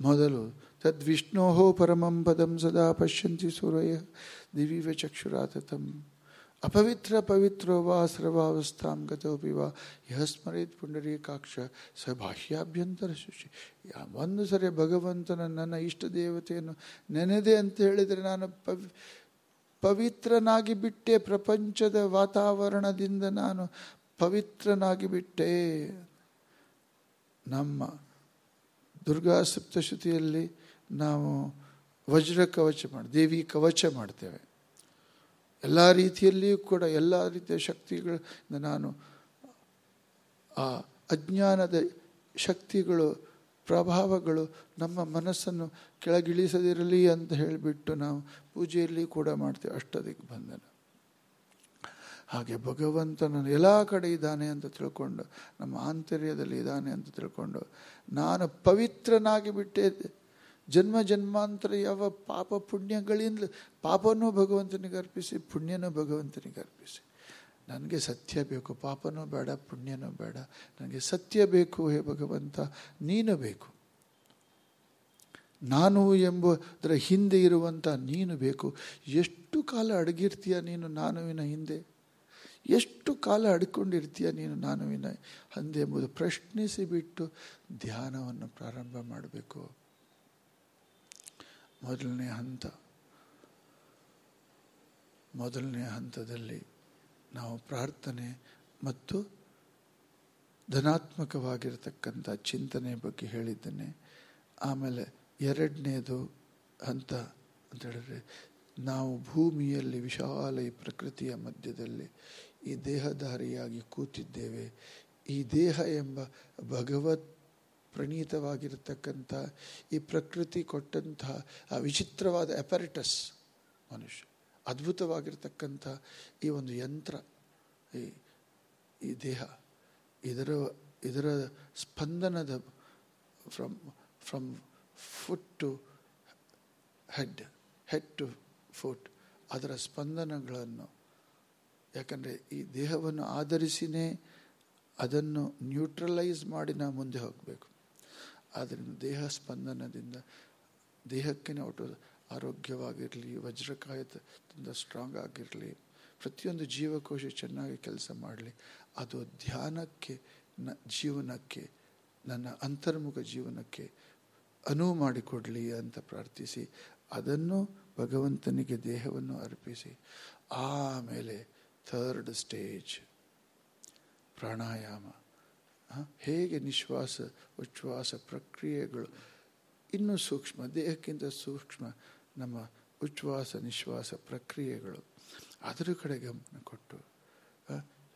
ಮೊದಲು ತದ್ವಿಷ್ಣೋಹೋ ಪರಮಂ ಪದಂ ಸದಾ ಪಶ್ಯಂತಿ ಸೂರಯ ದಿವಿವ ಚಕ್ಷುರಾತತಂ. ಅಪವಿತ್ರ ಪವಿತ್ರೋ ವಾ ಸರ್ವಾವಸ್ಥಾಂ ಗತೋಪಿ ವಾ. ಯಹ ಸ್ಮರೇತ್ ಪುಂಡರೀಕಾಕ್ಷ ಸ ಬಾಹ್ಯಾಭ್ಯಂತರ ಶುಚಿ ಒಂದು ಸರಿ ಭಗವಂತನ ನನ್ನ ಇಷ್ಟ ದೇವತೆಯನ್ನು ನೆನೆದೆ ಅಂತ ಹೇಳಿದರೆ ನಾನು ಪವಿ, ಪವಿತ್ರನಾಗಿ ಬಿಟ್ಟೆ ಪ್ರಪಂಚದ ವಾತಾವರಣದಿಂದ ನಾನು ಪವಿತ್ರನಾಗಿ ಬಿಟ್ಟೆ. ನಮ್ಮ ದುರ್ಗಾ ಸಪ್ತಶತಿಯಲ್ಲಿ ನಾವು ವಜ್ರ ಕವಚ ಮಾಡಿ, ದೇವಿ ಕವಚ ಮಾಡ್ತೇವೆ. ಎಲ್ಲ ರೀತಿಯಲ್ಲಿಯೂ ಕೂಡ ಎಲ್ಲ ರೀತಿಯ ಶಕ್ತಿಗಳಿಂದ ನಾನು ಆ ಅಜ್ಞಾನದ ಶಕ್ತಿಗಳು, ಪ್ರಭಾವಗಳು ನಮ್ಮ ಮನಸ್ಸನ್ನು ಕೆಳಗಿಳಿಸದಿರಲಿ ಅಂತ ಹೇಳಿಬಿಟ್ಟು ನಾವು ಪೂಜೆಯಲ್ಲಿ ಕೂಡ ಮಾಡ್ತೇವೆ ಅಷ್ಟದಿಗ್ಬಂಧನ ಹಾಗೆ ಭಗವಂತನ ಎಲ್ಲ ಕಡೆ ಇದ್ದಾನೆ ಅಂತ ತಿಳ್ಕೊಂಡು, ನಮ್ಮ ಆಂತರ್ಯದಲ್ಲಿ ಇದ್ದಾನೆ ಅಂತ ತಿಳ್ಕೊಂಡು, ನಾನು ಪವಿತ್ರನಾಗಿ ಬಿಟ್ಟೆ. ಜನ್ಮ ಜನ್ಮಾಂತರ ಯಾವ ಪಾಪ ಪುಣ್ಯಗಳಿಂದ, ಪಾಪನೂ ಭಗವಂತನಿಗೆ ಅರ್ಪಿಸಿ, ಪುಣ್ಯನೂ ಭಗವಂತನಿಗೆ ಅರ್ಪಿಸಿ. ನನಗೆ ಸತ್ಯ ಬೇಕು, ಪಾಪನೂ ಬೇಡ, ಪುಣ್ಯನೂ ಬೇಡ. ನನಗೆ ಸತ್ಯ ಬೇಕು, ಹೇ ಭಗವಂತ, ನೀನು ಬೇಕು. ನಾನು ಎಂಬುದರ ಹಿಂದೆ ಇರುವಂಥ ನೀನು ಬೇಕು. ಎಷ್ಟು ಕಾಲ ಅಡಗಿರ್ತೀಯ ನೀನು, ನಾನುವಿನ ಹಿಂದೆ? ಎಷ್ಟು ಕಾಲ ಅಡ್ಕೊಂಡಿರ್ತೀಯ ನೀನು ನಾನುವಿನ ಅಂದೆ ಎಂಬುದು ಪ್ರಶ್ನಿಸಿ ಬಿಟ್ಟು ಧ್ಯಾನವನ್ನು ಪ್ರಾರಂಭ ಮಾಡಬೇಕು. ಮೊದಲನೇ ಹಂತ. ಮೊದಲನೇ ಹಂತದಲ್ಲಿ ನಾವು ಪ್ರಾರ್ಥನೆ ಮತ್ತು ಧನಾತ್ಮಕವಾಗಿರತಕ್ಕಂಥ ಚಿಂತನೆ ಬಗ್ಗೆ ಹೇಳಿದ್ದೇನೆ. ಆಮೇಲೆ ಎರಡನೇದು ಹಂತ ಅಂತ ಹೇಳಿದ್ರೆ ನಾವು ಭೂಮಿಯಲ್ಲಿ ವಿಶಾಲ ಈ ಪ್ರಕೃತಿಯ ಮಧ್ಯದಲ್ಲಿ ಈ ದೇಹಧಾರಿಯಾಗಿ ಕೂತಿದ್ದೇವೆ. ಈ ದೇಹ ಎಂಬ ಭಗವತ್ ಪ್ರಣೀತವಾಗಿರತಕ್ಕಂಥ ಈ ಪ್ರಕೃತಿ ಕೊಟ್ಟಂತಹ ಆ ವಿಚಿತ್ರವಾದ ಅಪರಿಟಸ್ ಮನುಷ್ಯ, ಅದ್ಭುತವಾಗಿರ್ತಕ್ಕಂಥ ಈ ಒಂದು ಯಂತ್ರ, ಈ ಈ ದೇಹ, ಇದರ ಇದರ ಸ್ಪಂದನದ from from foot to head head to foot ಅದರ ಸ್ಪಂದನಗಳನ್ನು ಯಾಕಂದರೆ ಈ ದೇಹವನ್ನು ಆಧರಿಸಿನೇ ಅದನ್ನು ನ್ಯೂಟ್ರಲೈಸ್ ಮಾಡಿ ನಾವು ಮುಂದೆ ಹೋಗಬೇಕು. ಆದ್ದರಿಂದ ದೇಹ ಸ್ಪಂದನದಿಂದ ದೇಹಕ್ಕೆ ಒಟ್ಟು ಆರೋಗ್ಯವಾಗಿರಲಿ, ವಜ್ರಕಾಯದಿಂದ ಸ್ಟ್ರಾಂಗ್ ಆಗಿರಲಿ, ಪ್ರತಿಯೊಂದು ಜೀವಕೋಶ ಚೆನ್ನಾಗಿ ಕೆಲಸ ಮಾಡಲಿ, ಅದು ಧ್ಯಾನಕ್ಕೆ, ನ, ಜೀವನಕ್ಕೆ, ನನ್ನ ಅಂತರ್ಮುಖ ಜೀವನಕ್ಕೆ ಅನುವು ಮಾಡಿಕೊಡಲಿ ಅಂತ ಪ್ರಾರ್ಥಿಸಿ, ಅದನ್ನು ಭಗವಂತನಿಗೆ ದೇಹವನ್ನು ಅರ್ಪಿಸಿ, ಆಮೇಲೆ ಥರ್ಡ್ ಸ್ಟೇಜ್ ಪ್ರಾಣಾಯಾಮ ಹೇಗೆ ನಿಶ್ವಾಸ, ಉಚ್ಛ್ವಾಸ ಪ್ರಕ್ರಿಯೆಗಳು? ಇನ್ನೂ ಸೂಕ್ಷ್ಮ, ದೇಹಕ್ಕಿಂತ ಸೂಕ್ಷ್ಮ ನಮ್ಮ ಉಚ್ಛ್ವಾಸ, ನಿಶ್ವಾಸ ಪ್ರಕ್ರಿಯೆಗಳು. ಅದರ ಕಡೆ ಗಮನ ಕೊಟ್ಟು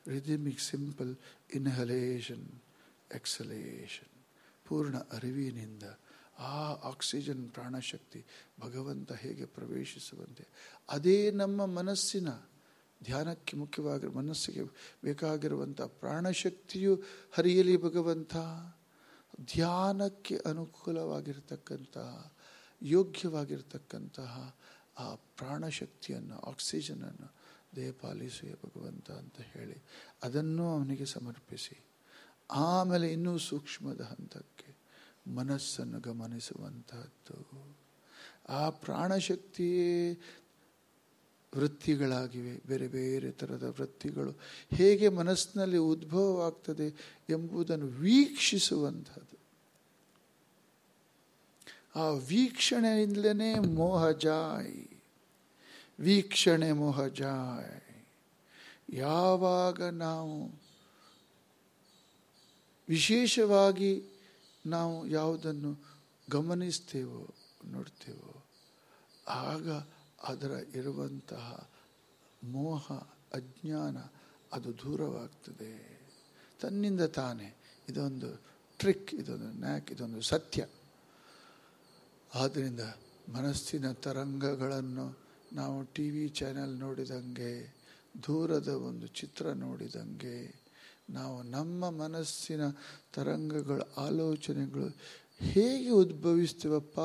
ರಿದಿಮಿಕ್ ಸಿಂಪಲ್ ಇನ್ಹಲೇಷನ್ ಎಕ್ಸಲೇಷನ್ ಪೂರ್ಣ ಅರಿವಿನಿಂದ ಆ ಆಕ್ಸಿಜನ್ ಪ್ರಾಣಶಕ್ತಿ ಭಗವಂತ ಹೇಗೆ ಪ್ರವೇಶಿಸುವಂತೆ, ಅದೇ ನಮ್ಮ ಮನಸ್ಸಿನ ಧ್ಯಾನಕ್ಕೆ ಮುಖ್ಯವಾಗಿ ಮನಸ್ಸಿಗೆ ಬೇಕಾಗಿರುವಂಥ ಪ್ರಾಣಶಕ್ತಿಯು ಹರಿಯಲಿ ಭಗವಂತ. ಧ್ಯಾನಕ್ಕೆ ಅನುಕೂಲವಾಗಿರ್ತಕ್ಕಂತಹ ಯೋಗ್ಯವಾಗಿರ್ತಕ್ಕಂತಹ ಆ ಪ್ರಾಣಶಕ್ತಿಯನ್ನು, ಆಕ್ಸಿಜನನ್ನು ದೇಹಪಾಲಿಸುವ ಭಗವಂತ ಅಂತ ಹೇಳಿ ಅದನ್ನು ಅವನಿಗೆ ಸಮರ್ಪಿಸಿ. ಆಮೇಲೆ ಇನ್ನೂ ಸೂಕ್ಷ್ಮದ ಹಂತಕ್ಕೆ ಮನಸ್ಸನ್ನು ಗಮನಿಸುವಂತಹದ್ದು. ಆ ಪ್ರಾಣಶಕ್ತಿಯೇ ವೃತ್ತಿಗಳಾಗಿವೆ. ಬೇರೆ ಬೇರೆ ಥರದ ವೃತ್ತಿಗಳು. ಹೇಗೆ ಮನಸ್ಸಿನಲ್ಲಿ ಉದ್ಭವವಾಗ್ತದೆ ಎಂಬುದನ್ನು ವೀಕ್ಷಿಸುವಂಥದ್ದು. ಆ ವೀಕ್ಷಣೆಯಿಂದಲೇ ಮೋಹ ಜಾಯ್. ವೀಕ್ಷಣೆ ಮೋಹ ಜಾಯ್. ಯಾವಾಗ ನಾವು ವಿಶೇಷವಾಗಿ ನಾವು ಯಾವುದನ್ನು ಗಮನಿಸ್ತೇವೋ, ನೋಡ್ತೇವೋ, ಆಗ ಅದರ ಇರುವಂತಹ ಮೋಹ, ಅಜ್ಞಾನ ಅದು ದೂರವಾಗ್ತದೆ. ತನ್ನಿಂದ ತಾನೇ ಇದೊಂದು ಟ್ರಿಕ್ ಇದೊಂದು ನ್ಯಾಕ್ ಇದೊಂದು ಸತ್ಯ. ಆದ್ದರಿಂದ ಮನಸ್ಸಿನ ತರಂಗಗಳನ್ನು ನಾವು ಟಿ ವಿ ಚಾನೆಲ್ ನೋಡಿದಂಗೆ, ದೂರದ ಒಂದು ಚಿತ್ರ ನೋಡಿದಂಗೆ, ನಾವು ನಮ್ಮ ಮನಸ್ಸಿನ ತರಂಗಗಳ ಆಲೋಚನೆಗಳು ಹೇಗೆ ಉದ್ಭವಿಸ್ತೀವಪ್ಪ?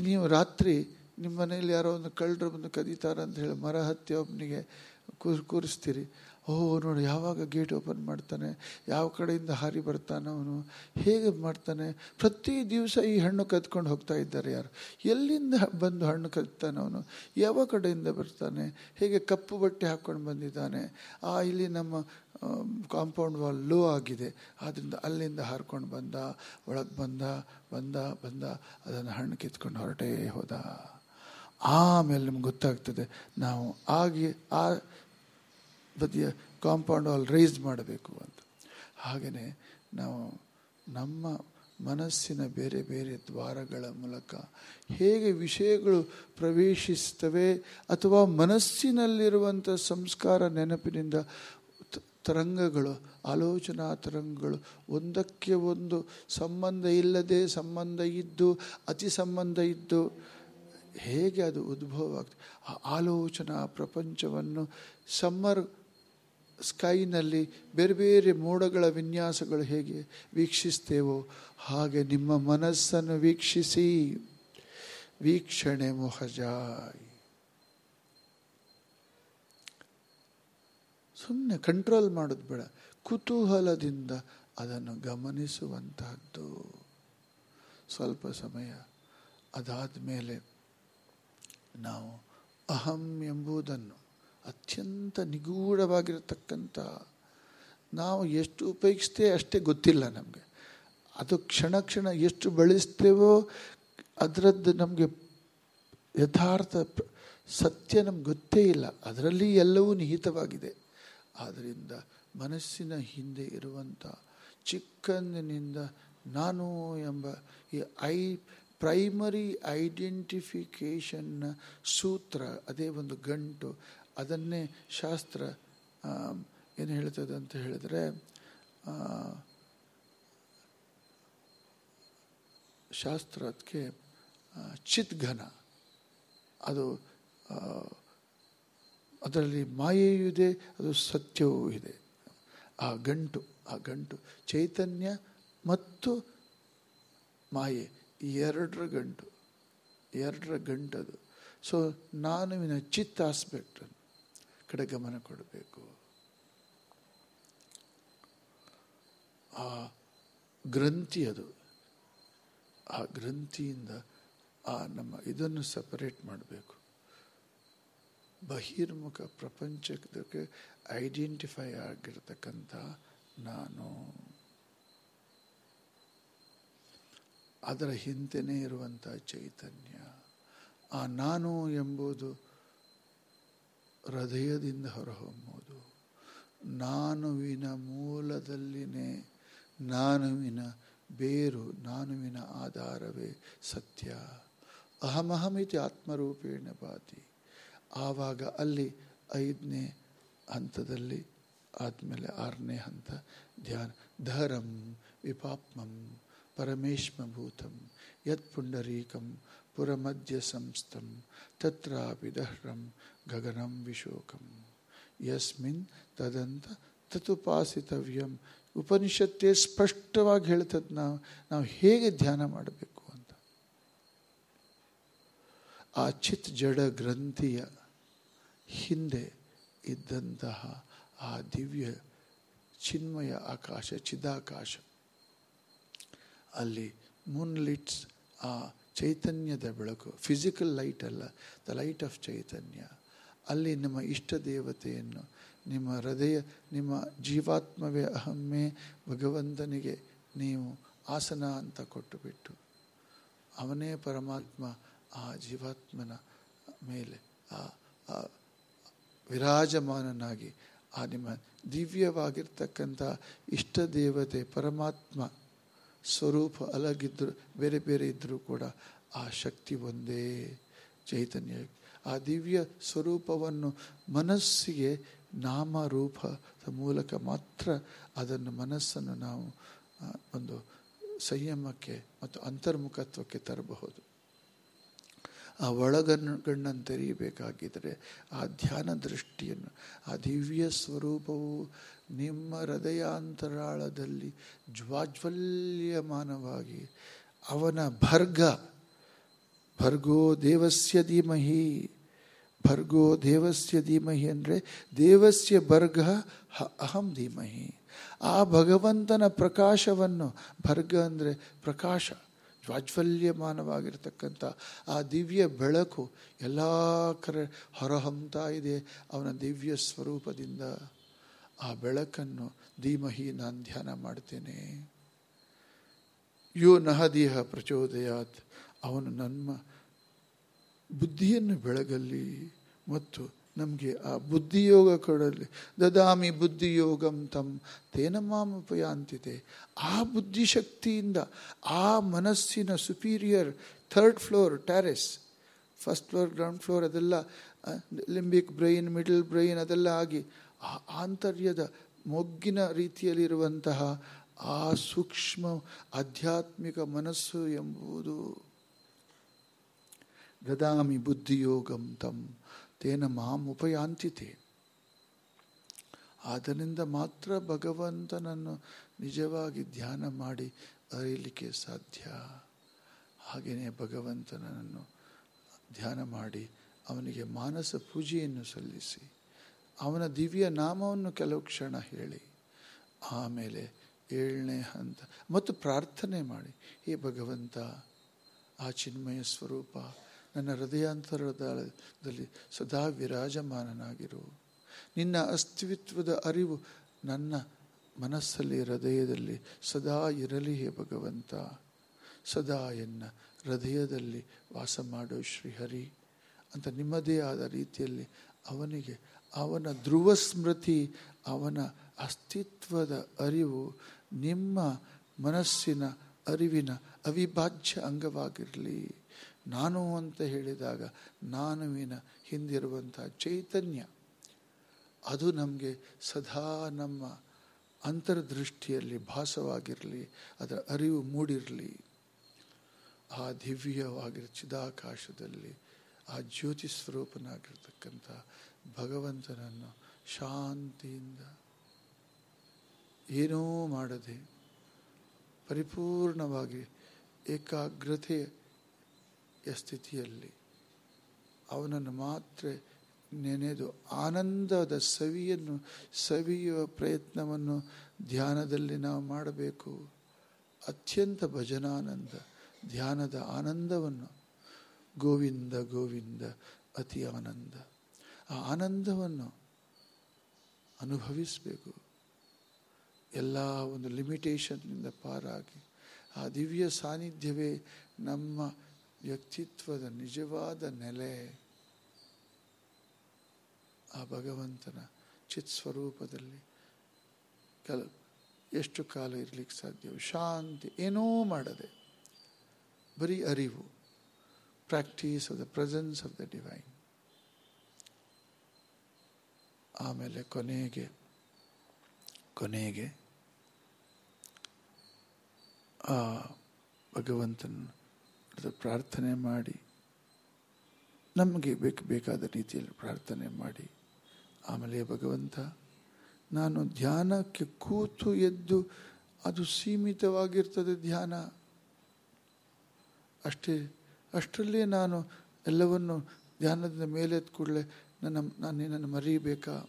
ನೀವು ರಾತ್ರಿ ನಿಮ್ಮ ಮನೆಯಲ್ಲಿ ಯಾರೋ ಒಂದು ಕಳ್ಳರು ಬಂದು ಕದೀತಾರ ಅಂತ ಹೇಳಿ ಮರ ಹತ್ತಿ ಒಬ್ಬನಿಗೆ ಕೂರ್ ಕೂರಿಸ್ತೀರಿ. ಓ ನೋಡಿ, ಯಾವಾಗ ಗೇಟ್ ಓಪನ್ ಮಾಡ್ತಾನೆ, ಯಾವ ಕಡೆಯಿಂದ ಹಾರಿ ಬರ್ತಾನೆ ಅವನು, ಹೇಗೆ ಮಾಡ್ತಾನೆ? ಪ್ರತಿ ದಿವಸ ಈ ಹಣ್ಣು ಕದ್ಕೊಂಡು ಹೋಗ್ತಾ ಇದ್ದಾರೆ ಯಾರು. ಎಲ್ಲಿಂದ ಬಂದು ಹಣ್ಣು ಕದ್ತಾನೆ ಅವನು? ಯಾವ ಕಡೆಯಿಂದ ಬರ್ತಾನೆ? ಹೇಗೆ ಕಪ್ಪು ಬಟ್ಟೆ ಹಾಕ್ಕೊಂಡು ಬಂದಿದ್ದಾನೆ? ಆ, ಇಲ್ಲಿ ನಮ್ಮ ಕಾಂಪೌಂಡ್ ವಾಲ್ ಲೋ ಆಗಿದೆ. ಆದ್ದರಿಂದ ಅಲ್ಲಿಂದ ಹಾರ್ಕೊಂಡು ಬಂದ, ಒಳಗೆ ಬಂದ ಬಂದ ಬಂದ, ಅದನ್ನು ಹಣ್ಣು ಕಿತ್ಕೊಂಡು ಹೊರಟೇ ಹೋದ. ಆಮೇಲೆ ನಮ್ಗೆ ಗೊತ್ತಾಗ್ತದೆ, ನಾವು ಆಗಿ ಆ ಬದಿಯ ಕಾಂಪೌಂಡ್ ವಾಲ್ ರೈಸ್ ಮಾಡಬೇಕು ಅಂತ. ಹಾಗೆಯೇ ನಾವು ನಮ್ಮ ಮನಸ್ಸಿನ ಬೇರೆ ಬೇರೆ ದ್ವಾರಗಳ ಮೂಲಕ ಹೇಗೆ ವಿಷಯಗಳು ಪ್ರವೇಶಿಸ್ತವೆ ಅಥವಾ ಮನಸ್ಸಿನಲ್ಲಿರುವಂಥ ಸಂಸ್ಕಾರ ನೆನಪಿನಿಂದ ತರಂಗಗಳು, ಆಲೋಚನಾ ತರಂಗಗಳು, ಒಂದಕ್ಕೆ ಒಂದು ಸಂಬಂಧ ಇಲ್ಲದೆ ಸಂಬಂಧ ಇದ್ದು, ಅತಿ ಸಂಬಂಧ ಇದ್ದು, ಹೇಗೆ ಅದು ಉದ್ಭವ ಆಗ್ತದೆ? ಆಲೋಚನಾ ಪ್ರಪಂಚವನ್ನು ಸಮ್ಮರ್ ಸ್ಕೈನಲ್ಲಿ ಬೇರೆ ಬೇರೆ ಮೋಡಗಳ ವಿನ್ಯಾಸಗಳು ಹೇಗೆ ವೀಕ್ಷಿಸ್ತೇವೋ, ಹಾಗೆ ನಿಮ್ಮ ಮನಸ್ಸನ್ನು ವೀಕ್ಷಿಸಿ. ವೀಕ್ಷಣೆ ಮೊಹಜಾಯ್. ಸುಮ್ಮನೆ ಕಂಟ್ರೋಲ್ ಮಾಡೋದು ಬೇಡ. ಕುತೂಹಲದಿಂದ ಅದನ್ನು ಗಮನಿಸುವಂತಹದ್ದು. ಸ್ವಲ್ಪ ಸಮಯ. ಅದಾದ ಮೇಲೆ ನಾವು ಅಹಂ ಎಂಬುದನ್ನು ಅತ್ಯಂತ ನಿಗೂಢವಾಗಿರತಕ್ಕಂಥ ನಾವು ಎಷ್ಟು ಉಪಯೋಗಿಸ್ತೇ ಅಷ್ಟೇ ಗೊತ್ತಿಲ್ಲ ನಮಗೆ. ಅದು ಕ್ಷಣ ಕ್ಷಣ ಎಷ್ಟು ಬಳಸ್ತೇವೋ ಅದರದ್ದು ನಮಗೆ ಯಥಾರ್ಥ ಸತ್ಯ ನಮ್ಗೆ ಗೊತ್ತೇ ಇಲ್ಲ. ಅದರಲ್ಲಿ ಎಲ್ಲವೂ ನಿಹಿತವಾಗಿದೆ. ಆದ್ದರಿಂದ ಮನಸ್ಸಿನ ಹಿಂದೆ ಇರುವಂಥ ಚಿಕ್ಕಂದಿನಿಂದ ನಾನು ಎಂಬ ಈ ಐ ಪ್ರೈಮರಿ ಐಡೆಂಟಿಫಿಕೇಷನ್ನ ಸೂತ್ರ, ಅದೇ ಒಂದು ಗಂಟು, ಅದನ್ನೇ ಶಾಸ್ತ್ರ ಏನು ಹೇಳ್ತದೆ ಅಂತ ಹೇಳಿದ್ರೆ ಶಾಸ್ತ್ರಕ್ಕೆ ಚಿತ್ಘನ ಅದು ಅದರಲ್ಲಿ ಮಾಯೆಯೂ ಇದೆ, ಅದು ಸತ್ಯವೂ ಇದೆ. ಆ ಗಂಟು ಆ ಗಂಟು, ಚೈತನ್ಯ ಮತ್ತು ಮಾಯೆ ಎರಡರ ಗಂಟು ಎರಡರ ಗಂಟು ಅದು ಸೊ ನಾನುವಿನ ಚಿತ್ತ ಆಸ್ಪೆಕ್ಟ್ ಕಡೆ ಗಮನ ಕೊಡಬೇಕು. ಆ ಗ್ರಂಥಿ ಅದು ಆ ಗ್ರಂಥಿಯಿಂದ ಆ ನಮ್ಮ ಇದನ್ನು ಸಪರೇಟ್ ಮಾಡಬೇಕು. ಬಹಿರ್ಮುಖ ಪ್ರಪಂಚಕ್ಕೆ ಐಡೆಂಟಿಫೈ ಆಗಿರ್ತಕ್ಕಂಥ ನಾನು. ಅದರ ಹಿಂದೆನೇ ಇರುವಂಥ ಚೈತನ್ಯ. ಆ ನಾನು ಎಂಬುದು ಹೃದಯದಿಂದ ಹೊರಹೊಮ್ಮುವುದು. ನಾನುವಿನ ಮೂಲದಲ್ಲಿನೇ ನಾನುವಿನ ಬೇರು, ನಾನುವಿನ ಆಧಾರವೇ ಸತ್ಯ. ಅಹಮಹಮಿತಿ ಆತ್ಮರೂಪೇಣ ಬಾತಿ ಆವಾಗ ಅಲ್ಲಿ ಐದನೇ ಹಂತದಲ್ಲಿ ಆದಮೇಲೆ ಆರನೇ ಹಂತ, ಧ್ಯಾನ, ಧರಂ ವಿಪಾಪ್ಮಂ ಪರಮೇಶ್ಮಭೂತಂ ಯತ್ ಪುಂಡರೀಕಂ ಪುರಮಧ್ಯ ಸಂಸ್ಥಂ ತತ್ರಾಪಿ ದಹ್ರಂ ಗಗನಂ ವಿಶೋಕಂ. ಯಸ್ಮಿನ್ ತದಂತ ತತುಪಾಸಿತವ್ಯಂ. ಉಪನಿಷತ್ತೇ ಸ್ಪಷ್ಟವಾಗಿ ಹೇಳ್ತದ ನಾವು ನಾವು ಹೇಗೆ ಧ್ಯಾನ ಮಾಡಬೇಕು ಅಂತ. ಆ ಚಿತ್ ಜಡ ಗ್ರಂಥಿಯ ಹಿಂದೆ ಇದ್ದಂತಹ ಆ ದಿವ್ಯ ಚಿನ್ಮಯ ಆಕಾಶ, ಚಿದಾಕಾಶ. ಅಲ್ಲಿ ಮೂನ್ಲಿಟ್ಸ್ ಆ ಚೈತನ್ಯದ ಬೆಳಕು ಫಿಸಿಕಲ್ ಲೈಟ್ ಅಲ್ಲ ದ ಲೈಟ್ ಆಫ್ ಚೈತನ್ಯ. ಅಲ್ಲಿ ನಿಮ್ಮ ಇಷ್ಟ ದೇವತೆಯನ್ನು, ನಿಮ್ಮ ಹೃದಯ, ನಿಮ್ಮ ಜೀವಾತ್ಮವೇ ಅಹಮ್ಮೆ ಭಗವಂತನಿಗೆ ನೀವು ಆಸನ ಅಂತ ಕೊಟ್ಟುಬಿಟ್ಟು, ಅವನೇ ಪರಮಾತ್ಮ ಆ ಜೀವಾತ್ಮನ ಮೇಲೆ, ಆ ಆ ವಿರಾಜಮಾನನಾಗಿ ಆ ನಿಮ್ಮ ದಿವ್ಯವಾಗಿರ್ತಕ್ಕಂಥ ಇಷ್ಟ ದೇವತೆ ಪರಮಾತ್ಮ ಸ್ವರೂಪ ಅಲಗಿದ್ದರು ಬೇರೆ ಬೇರೆ ಇದ್ದರೂ ಕೂಡ ಆ ಶಕ್ತಿ ಒಂದೇ ಚೈತನ್ಯ. ಆ ದಿವ್ಯ ಸ್ವರೂಪವನ್ನು ಮನಸ್ಸಿಗೆ ನಾಮರೂಪದ ಮೂಲಕ ಮಾತ್ರ ಅದನ್ನು ಮನಸ್ಸನ್ನು ನಾವು ಒಂದು ಸಂಯಮಕ್ಕೆ ಮತ್ತು ಅಂತರ್ಮುಖತ್ವಕ್ಕೆ ತರಬಹುದು. ಆ ಒಳಗನ್ನು ಗಣ್ಣನ್ನು ತೆರೆಯಬೇಕಾಗಿದ್ದರೆ ಆ ಧ್ಯಾನ ದೃಷ್ಟಿಯನ್ನು, ಆ ದಿವ್ಯ ಸ್ವರೂಪವು ನಿಮ್ಮ ಹೃದಯಾಂತರಾಳದಲ್ಲಿ ಜ್ವಾಜ್ವಲ್ಯಮಾನವಾಗಿ ಅವನ ಭರ್ಗ, ಭರ್ಗೋ ದೇವಸ್ಯ ಧೀಮಹಿ, ಭರ್ಗೋ ದೇವಸ್ಯ ಧೀಮಹಿ ಅಂದರೆ ದೇವಸ್ಯ ಭರ್ಗ ಅಹಂ ಧೀಮಹಿ. ಆ ಭಗವಂತನ ಪ್ರಕಾಶವನ್ನು ಭರ್ಗ ಅಂದರೆ ಪ್ರಕಾಶ. ಜ್ವಾಜ್ವಲ್ಯಮಾನವಾಗಿರ್ತಕ್ಕಂಥ ಆ ದಿವ್ಯ ಬೆಳಕು ಎಲ್ಲ ಕರೆ ಹೊರಹೊಮ್ತಾ ಇದೆ ಅವನ ದಿವ್ಯ ಸ್ವರೂಪದಿಂದ. ಆ ಬೆಳಕನ್ನು ಧೀಮಹಿ ನಾನು ಧ್ಯಾನ ಮಾಡ್ತೇನೆ. ಯೋ ನಹದಿಹ ಪ್ರಚೋದಯಾತ್. ಅವನು ನನ್ನ ಬುದ್ಧಿಯನ್ನು ಬೆಳಗಲ್ಲಿ ಮತ್ತು ನಮಗೆ ಆ ಬುದ್ಧಿಯೋಗ ಕೊಡಲಿ ದದಾಮಿ ಬುದ್ಧಿಯೋಗಂ ತಂ, ತೇನ ಮಾಮುಪಯಾಂತಿದೆ ಆ ಬುದ್ಧಿಶಕ್ತಿಯಿಂದ ಆ ಮನಸ್ಸಿನ superior third floor terrace first floor ground floor ಅದೆಲ್ಲ ಲಿಂಬಿಕ್ ಬ್ರೈನ್ ಮಿಡಲ್ ಬ್ರೈನ್ ಅದೆಲ್ಲ ಆಗಿ ಆ ಆಂತರ್ಯದ ಮೊಗ್ಗಿನ ರೀತಿಯಲ್ಲಿರುವಂತಹ ಆ ಸೂಕ್ಷ್ಮ ಆಧ್ಯಾತ್ಮಿಕ ಮನಸ್ಸು ಎಂಬುದು ದದಾಮಿ ಬುದ್ಧಿಯೋಗಂ ತಂ. ತೇನ ಮಾಂ ಉಪಯಾಂತಿತೆ. ಆದ್ದರಿಂದ ಮಾತ್ರ ಭಗವಂತನನ್ನು ನಿಜವಾಗಿ ಧ್ಯಾನ ಮಾಡಿ ಅರಿಯಲಿಕ್ಕೆ ಸಾಧ್ಯ. ಹಾಗೆಯೇ ಭಗವಂತನನ್ನು ಧ್ಯಾನ ಮಾಡಿ ಅವನಿಗೆ ಮಾನಸ ಪೂಜೆಯನ್ನು ಸಲ್ಲಿಸಿ, ಅವನ ದಿವ್ಯ ನಾಮವನ್ನು ಕೆಲವು ಕ್ಷಣ ಹೇಳಿ, ಆಮೇಲೆ ಏಳನೇ ಹಂತ, ಮತ್ತು ಪ್ರಾರ್ಥನೆ ಮಾಡಿ, ಹೇ ಭಗವಂತ, ಆ ಚಿನ್ಮಯ ಸ್ವರೂಪ ನನ್ನ ಹೃದಯಾಂತರದಲ್ಲಿ ಸದಾ ವಿರಾಜಮಾನನಾಗಿರು. ನಿನ್ನ ಅಸ್ತಿತ್ವದ ಅರಿವು ನನ್ನ ಮನಸ್ಸಲ್ಲಿ, ಹೃದಯದಲ್ಲಿ ಸದಾ ಇರಲಿ ಹೇ ಭಗವಂತ. ಸದಾ ಎನ್ನ ಹೃದಯದಲ್ಲಿ ವಾಸ ಮಾಡೋ ಶ್ರೀಹರಿ ಅಂತ ನಿಮ್ಮದೇ ಆದ ರೀತಿಯಲ್ಲಿ ಅವನಿಗೆ, ಅವನ ಧ್ರುವ ಸ್ಮೃತಿ, ಅವನ ಅಸ್ತಿತ್ವದ ಅರಿವು ನಿಮ್ಮ ಮನಸ್ಸಿನ ಅರಿವಿನ ಅವಿಭಾಜ್ಯ ಅಂಗವಾಗಿರಲಿ. ನಾನು ಅಂತ ಹೇಳಿದಾಗ ನಾನುವಿನ ಹಿಂದಿರುವಂಥ ಚೈತನ್ಯ. ಅದು ನಮಗೆ ಸದಾ ನಮ್ಮ ಅಂತರ್ದೃಷ್ಟಿಯಲ್ಲಿ ಭಾಸವಾಗಿರಲಿ, ಅದರ ಅರಿವು ಮೂಡಿರಲಿ. ಆ ದಿವ್ಯವಾಗಿರ ಚಿದಾಕಾಶದಲ್ಲಿ ಆ ಜ್ಯೋತಿ ಸ್ವರೂಪನಾಗಿರ್ತಕ್ಕಂಥ ಭಗವಂತನನ್ನು ಶಾಂತಿಯಿಂದ ಏನೂ ಮಾಡದೆ ಪರಿಪೂರ್ಣವಾಗಿ ಏಕಾಗ್ರತೆಯ ಸ್ಥಿತಿಯಲ್ಲಿ ಅವನನ್ನು ಮಾತ್ರ ನೆನೆದು ಆನಂದದ ಸವಿಯನ್ನು, ಸವಿಯುವ ಪ್ರಯತ್ನವನ್ನು ಧ್ಯಾನದಲ್ಲಿ ನಾವು ಮಾಡಬೇಕು. ಅತ್ಯಂತ ಭಜನಾನಂದ ಧ್ಯಾನದ ಆನಂದವನ್ನು. ಗೋವಿಂದ ಗೋವಿಂದ, ಅತಿ ಆನಂದ. ಆ ಆನಂದವನ್ನು ಅನುಭವಿಸಬೇಕು. ಎಲ್ಲ ಒಂದು ಲಿಮಿಟೇಷನ್ನಿಂದ ಪಾರಾಗಿ. ಆ ದಿವ್ಯ ಸಾನ್ನಿಧ್ಯವೇ ನಮ್ಮ ವ್ಯಕ್ತಿತ್ವದ ನಿಜವಾದ ನೆಲೆ ಆ ಭಗವಂತನ ಚಿತ್ ಸ್ವರೂಪದಲ್ಲಿ ಕೆಲ ಎಷ್ಟು ಕಾಲ ಇರಲಿಕ್ಕೆ ಸಾಧ್ಯ ಶಾಂತಿ ಏನೋ ಮಾಡದೆ, ಬರೀ ಅರಿವು practice of the presence of the divine ಆಮೇಲೆ ಕೊನೆಗೆ ಕೊನೆಗೆ ಭಗವಂತನ ಪ್ರಾರ್ಥನೆ ಮಾಡಿ. ನಮಗೆ ಬೇಕು, ಬೇಕಾದ ರೀತಿಯಲ್ಲಿ ಪ್ರಾರ್ಥನೆ ಮಾಡಿ. ಆಮೇಲೆ ಭಗವಂತ, ನಾನು ಧ್ಯಾನಕ್ಕೆ ಕೂತು ಎದ್ದು ಅದು ಸೀಮಿತವಾಗಿರ್ತದೆ ಧ್ಯಾನ. ಅಷ್ಟೇ, ಅಷ್ಟರಲ್ಲೇ ನಾನು ಎಲ್ಲವನ್ನು ಧ್ಯಾನದಿಂದ ಮೇಲೆದ ಕೂಡಲೇ ನನ್ನ ನಾನು ನಿನ್ನನ್ನು ಮರೀಬೇಕಾ?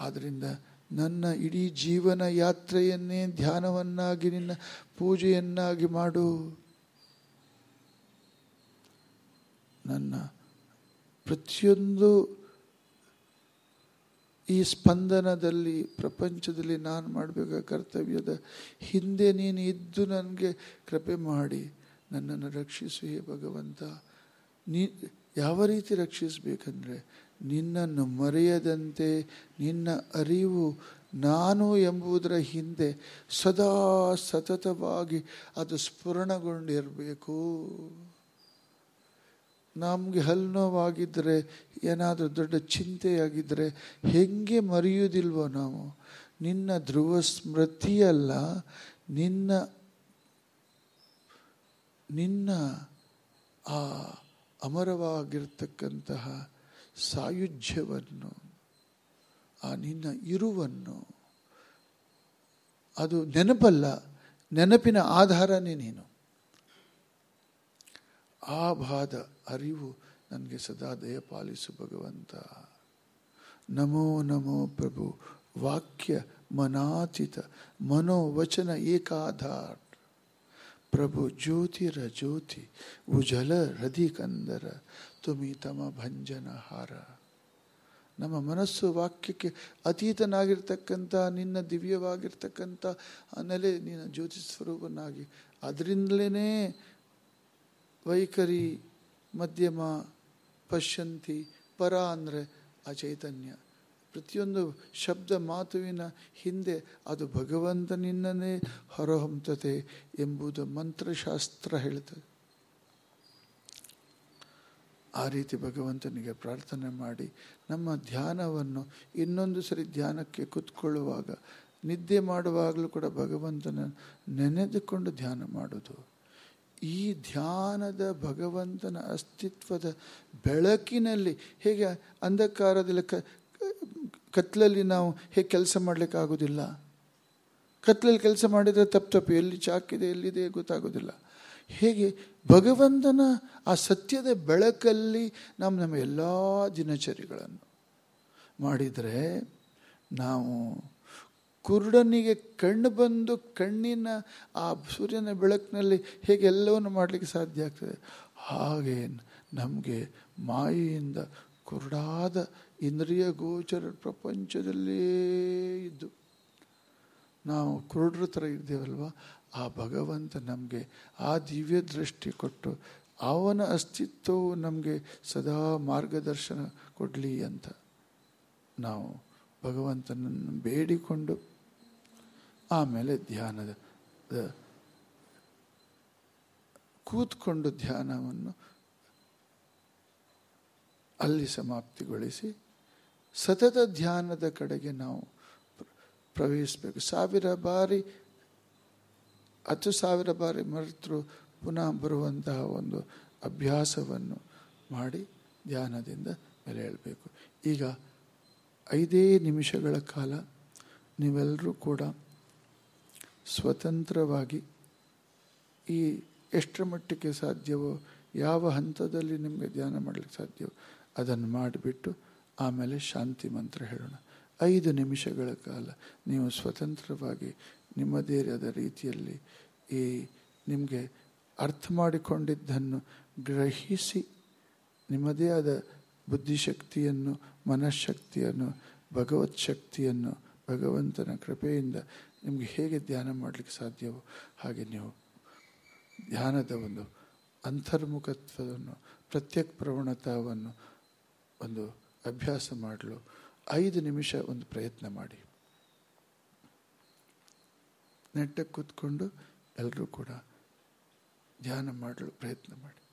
ಆದ್ದರಿಂದ ನನ್ನ ಇಡೀ ಜೀವನ ಯಾತ್ರೆಯನ್ನೇ ಧ್ಯಾನವನ್ನಾಗಿ, ನಿನ್ನ ಪೂಜೆಯನ್ನಾಗಿ ಮಾಡು. ನನ್ನ ಪ್ರತಿಯೊಂದು ಈ ಸ್ಪಂದನದಲ್ಲಿ, ಪ್ರಪಂಚದಲ್ಲಿ ನಾನು ಮಾಡಬೇಕಾದ ಕರ್ತವ್ಯದ ಹಿಂದೆ ನೀನು ಇದ್ದು ನನಗೆ ಕೃಪೆ ಮಾಡಿ, ನನ್ನನ್ನು ರಕ್ಷಿಸು ಹೇ ಭಗವಂತ. ನೀ, ಯಾವ ರೀತಿ ರಕ್ಷಿಸಬೇಕಂದ್ರೆ, ನಿನ್ನನ್ನು ಮರೆಯದಂತೆ, ನಿನ್ನ ಅರಿವು ನಾನು ಎಂಬುದರ ಹಿಂದೆ ಸದಾ ಸತತವಾಗಿ ಅದು ಸ್ಫುರಣಗೊಂಡಿರಬೇಕು. ನಮಗೆ ಹಲ್ಲು ನೋವಾಗಿದ್ದರೆ ಏನಾದರೂ ದೊಡ್ಡ ಚಿಂತೆಯಾಗಿದ್ದರೆ ಹೆಂಗೆ ಮರೆಯುವುದಿಲ್ವೋ ನಾವು? ನಿನ್ನ ಧ್ರುವ ಸ್ಮೃತಿಯಲ್ಲ ನಿನ್ನ ನಿನ್ನ ಆ ಅಮರವಾಗಿರ್ತಕ್ಕಂತಹ ಸಾಯುಜ್ಯವನ್ನು, ಆ ನಿನ್ನ ಇರುವನ್ನು, ಅದು ನೆನಪಲ್ಲ, ನೆನಪಿನ ಆಧಾರನೇ ನೀನು. ಆ ಭಾದ ಅರಿವು ನನಗೆ ಸದಾ ದಯಪಾಲಿಸು ಭಗವಂತ. ನಮೋ ನಮೋ ಪ್ರಭು, ವಾಕ್ಯ ಮನಾತೀತ, ಮನೋವಚನ ಏಕಾಧಾರ್. ಪ್ರಭು ಜ್ಯೋತಿರ ಜ್ಯೋತಿ, ಉಜಲ ಹೃದಿ ಕಂದರ, ತುಮಿ ತಮ ಭಂಜನ ಹಾರ. ನಮ್ಮ ಮನಸ್ಸು ವಾಕ್ಯಕ್ಕೆ ಅತೀತನಾಗಿರ್ತಕ್ಕಂಥ, ನಿನ್ನ ದಿವ್ಯವಾಗಿರ್ತಕ್ಕಂಥ ಆ ನೆಲೆ ನಿನ್ನ ಜ್ಯೋತಿ ಸ್ವರೂಪನಾಗಿ ಅದರಿಂದಲೇ ವೈಖರಿ, ಮಧ್ಯಮ, ಪಶ್ಯಂತಿ, ಪರ ಅಂದರೆ ಆ ಚೈತನ್ಯ ಪ್ರತಿಯೊಂದು ಶಬ್ದ ಮಾತುವಿನ ಹಿಂದೆ ಅದು ಭಗವಂತನಿಂದನೇ ಹೊರಹೊಮ್ಮುತ್ತದೆ ಎಂಬುದು ಮಂತ್ರಶಾಸ್ತ್ರ ಹೇಳ್ತದೆ. ಆ ರೀತಿ ಭಗವಂತನಿಗೆ ಪ್ರಾರ್ಥನೆ ಮಾಡಿ ನಮ್ಮ ಧ್ಯಾನವನ್ನು ಇನ್ನೊಂದು ಸರಿ ಧ್ಯಾನಕ್ಕೆ ಕೂತ್ಕೊಳ್ಳುವಾಗ, ನಿದ್ದೆ ಮಾಡುವಾಗಲೂ ಕೂಡ ಭಗವಂತನ ನೆನೆದುಕೊಂಡು ಧ್ಯಾನ ಮಾಡೋದು ಈ ಧ್ಯಾನದ ಭಗವಂತನ ಅಸ್ತಿತ್ವದ ಬೆಳಕಿನಲ್ಲಿ ಹೇಗೆ ಅಂಧಕಾರದಲ್ಲಿ ಕ, ಕತ್ಲಲ್ಲಿ ನಾವು ಹೇಗೆ ಕೆಲಸ ಮಾಡಲಿಕ್ಕೆ ಆಗೋದಿಲ್ಲ? ಕತ್ಲಲ್ಲಿ ಕೆಲಸ ಮಾಡಿದರೆ ತಪ್ಪು ತಪ್ಪು, ಎಲ್ಲಿ ಚಾಕಿದೆ, ಎಲ್ಲಿದೆ ಗೊತ್ತಾಗೋದಿಲ್ಲ. ಹೇಗೆ ಭಗವಂತನ ಆ ಸತ್ಯದ ಬೆಳಕಲ್ಲಿ ನಾವು ನಮ್ಮ ಎಲ್ಲ ದಿನಚರಿಗಳನ್ನು ಮಾಡಿದರೆ ನಾವು ಕುರುಡನಿಗೆ ಕಣ್ಣು ಬಂದು ಕಣ್ಣಿನ ಆ ಸೂರ್ಯನ ಬೆಳಕಿನಲ್ಲಿ ಹೇಗೆ ಎಲ್ಲವನ್ನು ಮಾಡಲಿಕ್ಕೆ ಸಾಧ್ಯ ಆಗ್ತದೆ? ಹಾಗೇ ನಮಗೆ ಮಾಯೆಯಿಂದ ಕುರುಡಾದ ಇಂದ್ರಿಯ ಗೋಚರ ಪ್ರಪಂಚದಲ್ಲೇ ಇದ್ದು, ನಾವು ಕುರುಡ್ರ ಥರ ಇದ್ದೇವಲ್ವ? ಆ ಭಗವಂತ ನಮಗೆ ಆ ದಿವ್ಯ ದೃಷ್ಟಿ ಕೊಟ್ಟು ಅವನ ಅಸ್ತಿತ್ವವು ನಮಗೆ ಸದಾ ಮಾರ್ಗದರ್ಶನ ಕೊಡಲಿ ಅಂತ ನಾವು ಭಗವಂತನನ್ನು ಬೇಡಿಕೊಂಡು ಆಮೇಲೆ ಧ್ಯಾನದ ಕೂತ್ಕೊಂಡು ಧ್ಯಾನವನ್ನು ಅಲ್ಲಿ ಸಮಾಪ್ತಿಗೊಳಿಸಿ ಸತತ ಧ್ಯಾನದ ಕಡೆಗೆ ನಾವು ಪ್ರವೇಶಿಸಬೇಕು. ಸಾವಿರ ಬಾರಿ, ಹತ್ತು ಸಾವಿರ ಬಾರಿ ಮರೆತರು ಪುನಃ ಬರುವಂತಹ ಒಂದು ಅಭ್ಯಾಸವನ್ನು ಮಾಡಿ ಧ್ಯಾನದಿಂದ ಮೇಲೆ ಹೇಳಬೇಕು. ಈಗ ಐದೇ ನಿಮಿಷಗಳ ಕಾಲ ನೀವೆಲ್ಲರೂ ಕೂಡ ಸ್ವತಂತ್ರವಾಗಿ ಈ ಎಷ್ಟರ ಮಟ್ಟಿಗೆ ಸಾಧ್ಯವೋ, ಯಾವ ಹಂತದಲ್ಲಿ ನಿಮಗೆ ಧ್ಯಾನ ಮಾಡಲಿಕ್ಕೆ ಸಾಧ್ಯವೋ, ಅದನ್ನು ಮಾಡಿಬಿಟ್ಟು ಆಮೇಲೆ ಶಾಂತಿ ಮಂತ್ರ ಹೇಳೋಣ. ಐದು ನಿಮಿಷಗಳ ಕಾಲ ನೀವು ಸ್ವತಂತ್ರವಾಗಿ ನಿಮ್ಮದೇ ಆದ ರೀತಿಯಲ್ಲಿ ಈ ನಿಮಗೆ ಅರ್ಥ ಮಾಡಿಕೊಂಡಿದ್ದನ್ನು ಗ್ರಹಿಸಿ ನಿಮ್ಮದೇ ಆದ ಬುದ್ಧಿಶಕ್ತಿಯನ್ನು, ಮನಃಶಕ್ತಿಯನ್ನು, ಭಗವತ್ ಶಕ್ತಿಯನ್ನು ಭಗವಂತನ ಕೃಪೆಯಿಂದ ನಿಮಗೆ ಹೇಗೆ ಧ್ಯಾನ ಮಾಡಲಿಕ್ಕೆ ಸಾಧ್ಯವೋ ಹಾಗೆ ನೀವು ಧ್ಯಾನದ ಒಂದು ಅಂತರ್ಮುಖತ್ವವನ್ನು, ಪ್ರತ್ಯಕ್ ಪ್ರವಣತವನ್ನು ಒಂದು ಅಭ್ಯಾಸ ಮಾಡಲು. ಐದು ನಿಮಿಷ ಒಂದು ಪ್ರಯತ್ನ ಮಾಡಿ. ನೆಟ್ಟಕ್ಕೆ ಕೂತ್ಕೊಂಡು ಎಲ್ಲರೂ ಕೂಡ ಧ್ಯಾನ ಮಾಡಲು ಪ್ರಯತ್ನ ಮಾಡಿ.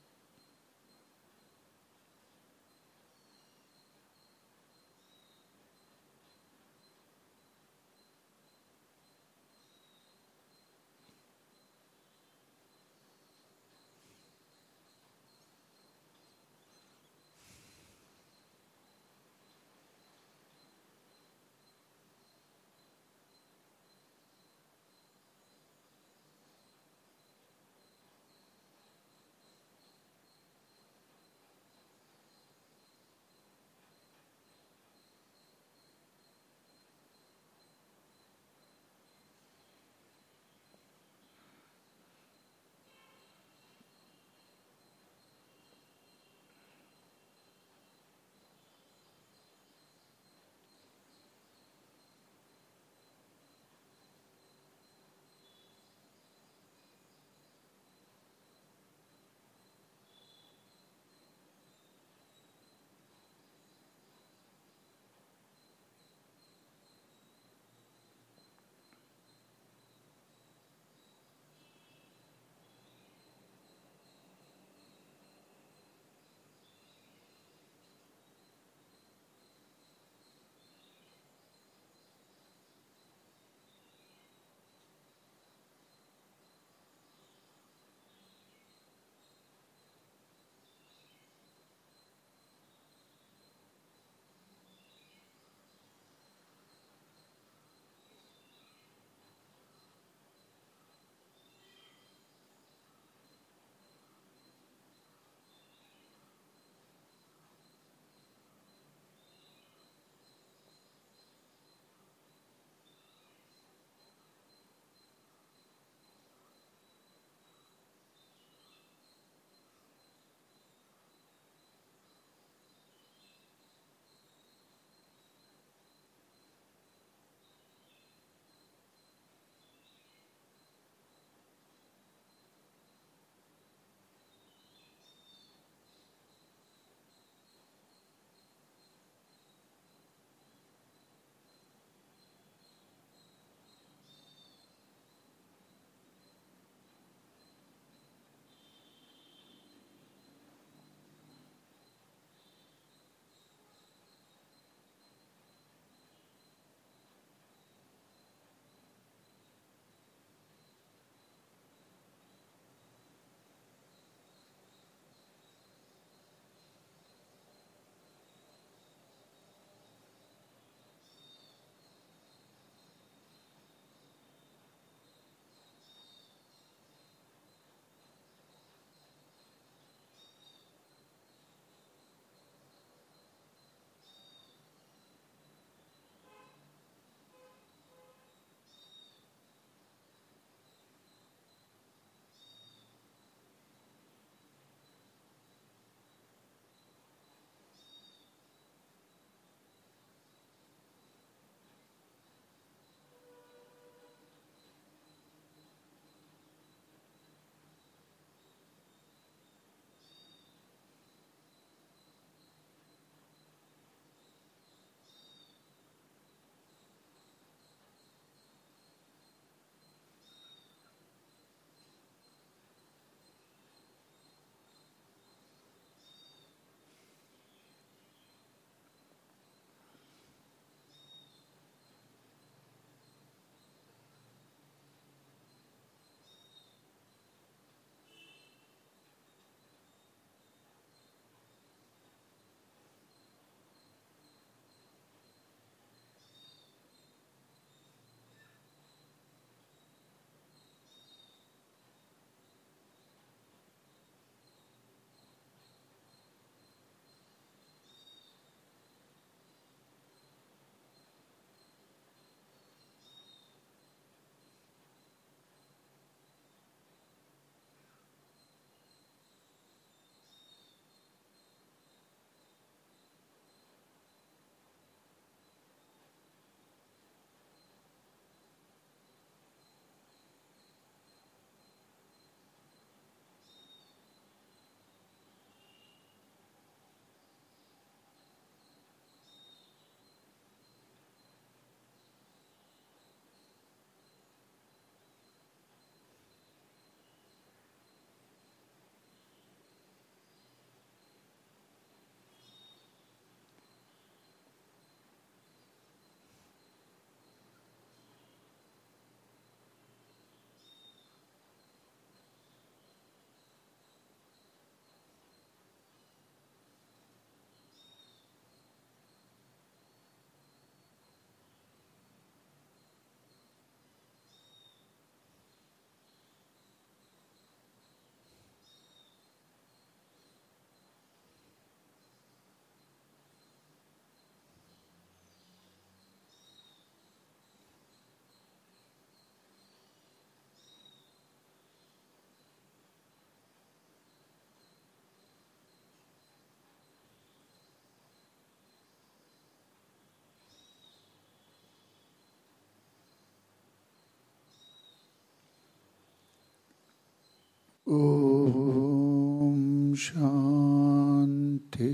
ಓಂ ಶಾಂತಿ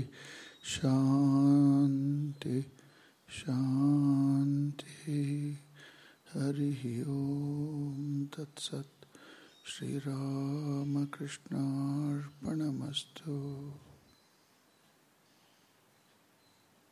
ಶಾಂತಿ ಶಾಂತಿ ಹರಿ ಓಂ ತತ್ಸತ್ ಶ್ರೀರಾಮಕೃಷ್ಣಾರ್ಪಣಮಸ್ತು